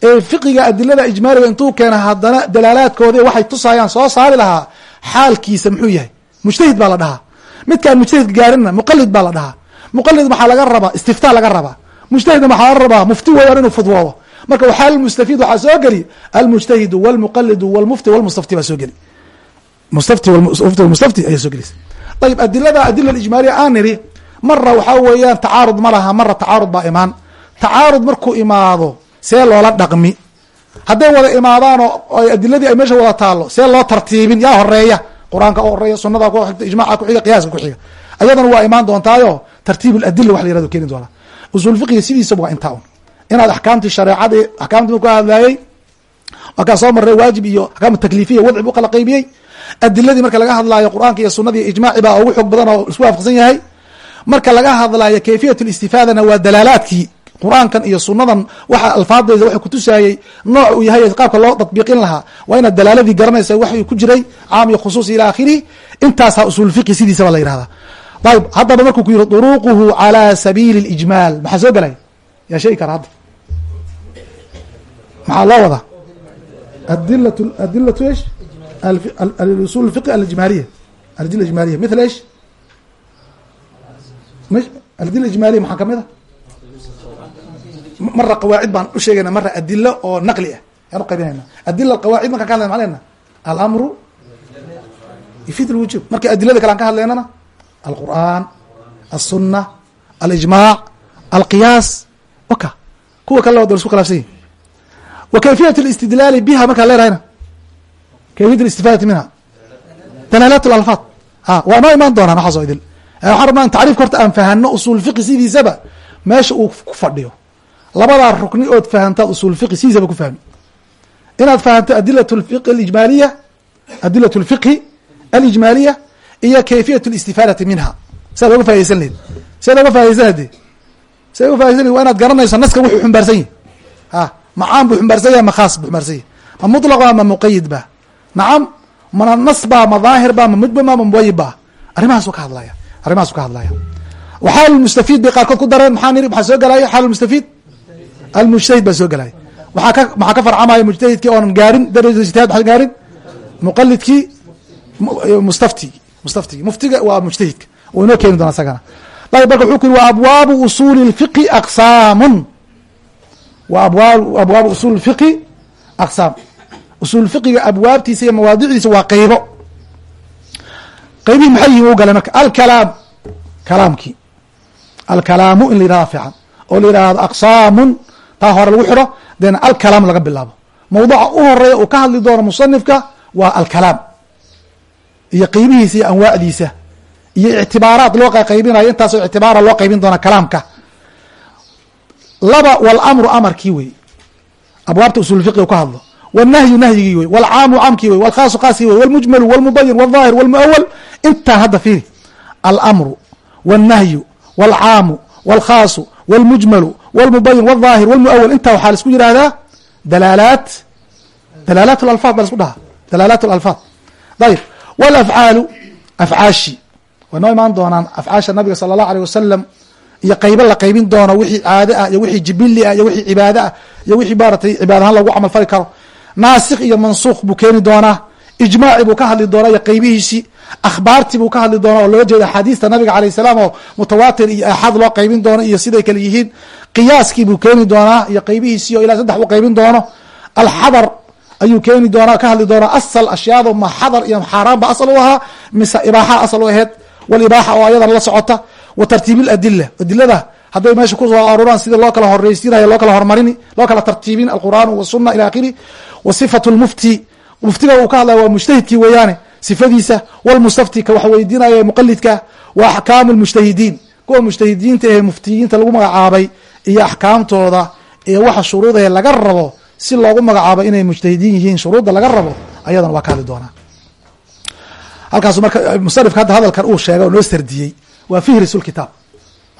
ee fiqiga adilada ijmaaliga intuu keena haddana dalaalaadkoodi waxay tusaayaan soo saari lahaa xaalkiisa muxuu yahay mujtahid baa la dhahaa midkaan mujtahidka gaarinna muqalid baa la dhahaa muqalid maxaa laga rabaa istiftaa laga rabaa mujtahidna maxaa laga rabaa mufti weeyaan inuu fudwoodo marka waxaal mustafiid waxaa soo geli almujtahidu wاlmuqalidu wاlmufti wاlmustafti baa soo geli mustafti mufti mustafti ayaa soo gelaysa ayib adilada adila ijmaaliya aan niri mara waxaa weeyaan tacaarud ma laha mara tacaarud baa imaan tacaarud markuu imaado see loola dhaqmi hadday wada imaadaan oo adiladii ay meesha wada taalo see loo tartiibin yaa horeeya qur-aanka u horeeya sunada ku xigta ijmaca kuxiga qiyaaska kuxiga ayadana waa imaan doontaayo tartiib adila wax la yirahdo keeni doonaa usul fiqiga sidiisaba waa intaa un inaad axkaamtii shareecadii axkaamtii marku hadlaayey waa kaa soo maray waajib iyo axkaam takliifiya wadci bu kala qaybiyey adiladii marka laga hadlaayo qur'aanka iyo sunadii ijmaaci baa ugu xoog badan oo isku waafaqsan yahay. Marka laga hadlaayo kayfiyat listifaadana waa dalaalaadkii qur'aankan iyo sunadan waxa alfaadeyda waxay kutusaayey nooc uu yahay qaabka loo tatbiiqin lahaa. Waa inaad dalaaladii garanaysa wax ku jiray caam iyo khusuus ila akhirih intaasaa usul fiqi sidiisaba la yihahda ayib haddaba markuu ku yihi duruquhu calى sabiili اlijmaal maxaa soo gelaya yaa sheegi kara hadda maxaa loo wadaa? Adila adilatu ish usul fiqi alijmaaliya adila ijmaaliya mila ish adila ijmaaliya maxaa ka mid a? Mara qawaacid baan u sheegayna mara adilo oo naqli ah. Yaan uqaybinayna adila qawaacid markaan ka hadlayna maa lena alamru yufid lwujub marka adilada kale aan ka hadlaynana? Alqur'an alsuna alijmaac alqiyaas. Waka kuwa kale wada isku khilaafsan yihiin wa kayfiyat listidlaali biha markaan leenahayna kayfiyat listifaadati minha. Dalaalaat lalfaad ha waa noo imaan doonaan waxaasoo idil. Waxaan rabnaa in tacriifka horta aan fahano usul fiqi sidiisaba meesha uu ku fadhiyo. Labadaa rukni ood fahamtaad usul fiqi sidiisaba ku fahmi. Inaad fahamto adilat fiqi alijmaaliya adilat lfiqhi alijmaaliya iyo kayfiyat listifaadati minha. Siaad oga faidaysan lahed siaad oga faidaysan hade siad oga faidaysan waa inaad garanayso naska wuxuu xumbaarsan a ma caam buu xumbaarsan yahay ma khaas buu xumbaarsan yahy ma mutlaq ba ma muqayid ba. Nacam mana nas ba ma daahir ba ma mujmal ba ma mubayib ba. Arrimahaasuu ka hadlaya arrimahaasuu ka hadlaya waxaal mustafiid bay qaarkood ku dareen. Maxaa niri maxaa soo gelaya xaal mustafiid? Almujtahid baa soo gelaya waaa ka maxaa ka farcamaya mujtahidkii oonan gaarin darajada ijtihaad maa gaarin? Muqalidkii mustafti mustaftigi muftiga waa mujtahidka. U inoo keeni doona isagana. Ayb marka wuxuu ku yiri wa abwaabu usuuli اlfiqi aqsaamun wa abwaab abwaabu usuuli اlfiqi aqsaam. Usuul fiqiga abwaabtiisa iyo mawaadicdiisa waa qeybo. Qeybihi maxay yihiin u galay marka alkalaam. Kalaamkii. Alkalaamu in la yihahda fiican oo la yihahdo aqsaamun. Taa hore lagu xiro deena alkalaam laga bilaabo. Mawduuca u horreeya uu ka hadli doono musanifka waa alkalaam. Iyo qiimihiisa iyo anwaacdiisa. Iyo ictibaaraad loo qaybinayo intaasoo ictibaara loo qaybin doona kalaamka laba walamru amarkii wey abwaabta usul fiqi ka hadlo wnahyu nahyigii wey wlcaamu caamkii wey wlkhaasu khaaskii wey wlmujmalu wlmubayin wاlظaahir wاlmuawal intaan hadda fiiri almru wاlnahyu wاlcaamu wاlkhaasu wاlmujmalu wاlmubayin wاlظaahir wاlmuawal intaa waxaa laisku yihahdaa dalaalaat dalaalaat اlalfaad ba lasku dhahaa dalaalaat اlalfaad ayb wاlafcaalu afcaashi way noo imaan doonaan afcaasha nabiga sala اllahu alيه wasalam iyo qaybo la qaybin doono wixii caade ah iyo wixii jibili ah iyo wixii cibaade ah iyo wixii maaratay cibaadahaan lagu camal fali karo. Naasikh iyo mansuukh buu keeni doonaa ijmaaci buu ka hadli doonaa iyo qaybihiisii akhbaartii buu ka hadli doonaa oo looga jeeda axaadiista nabiga alayh salaam oo mutawaatir iyo axad loo qaybin doono iyo siday kale yihiin. Qiyaaskii buu keeni doonaa iyo qaybihiisii oo ilaa saddex u qaybin doono. Alxadar ayuu keeni doonaa ka hadli doonaa asal ashyaado ma xadar iyo xaaraan ba asal u ahaa mise ibaaxa asal u aheyd walibaaxa oo ayadana la socota wa tartiib adila adilada hadday meesha ku soo aruuraan sidii loo kala horeysiinayo loo kala hormarini loo kala tartiibin alqur'aan wasuna ila akhiri. Wa sifatu lmufti muftiga uu ka hadlaya waa mujtahidkii weeyaane sifadiisa walmustafti ka wax weydiinaya muqalidka wa axkaamu lmujtahidiin kuwa mujtahidiinta ee muftiyiinta lagu magacaabay iyo axkaamtooda iyo waxa shuruudahe laga rabo si loogu magacaabo inay mujtahidiin yihiin shuruudda laga rabo ayadana waa ka hadli doonaa. Halkaasu marka musanifka hadda hadalkan uu sheegay oo noo sardiyey waa fihris lkitaab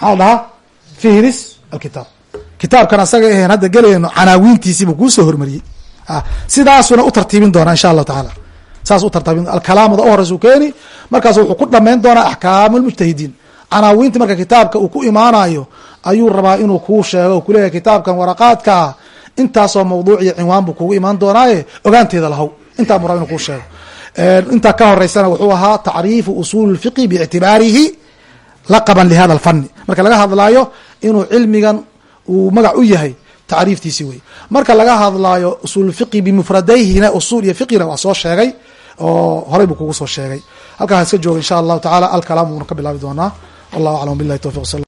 maxaa la dhahaa? Fihris alkitaab kitaabkan asaga ahen hadda gelayno canaawiintiisiibuu kuusoo hormariyey. Sidaasuna u tartiibin doonaa insha allahu tacaala. Saas u tartiibin alkalaamada u horeysa u keeni markaas wuxuu ku dhamayn doonaa axkaamu lmujtahidiin canaawiinti marka kitaabka uu ku imaanayo ayuu rabaa inuu kuu sheego o kuleeyahay kitaabkan waraqaadkaa intaasoo mawduuc iyo cinwaan buu kugu imaan doonaaye ogaanteeda lahow. Intaa buu raba inu kuu sheego. Intaa ka horeysana wuxuu ahaa tacriifu usuuli اlfiqi biictibaarihi laqaban lihada alfani marka laga hadlaayo inuu cilmigan uu magac u yahay tacriiftiisi wey marka laga hadlaayo usuulfiqi bimufradayhina usul iyo fiqina waa soo sheegay oo horey buu kugu soo sheegay. Halkaa iska jooga insha allahu tacaala alkalaam buuna ka bilaabi doonaa. Wallahu aclam bilahi towfiq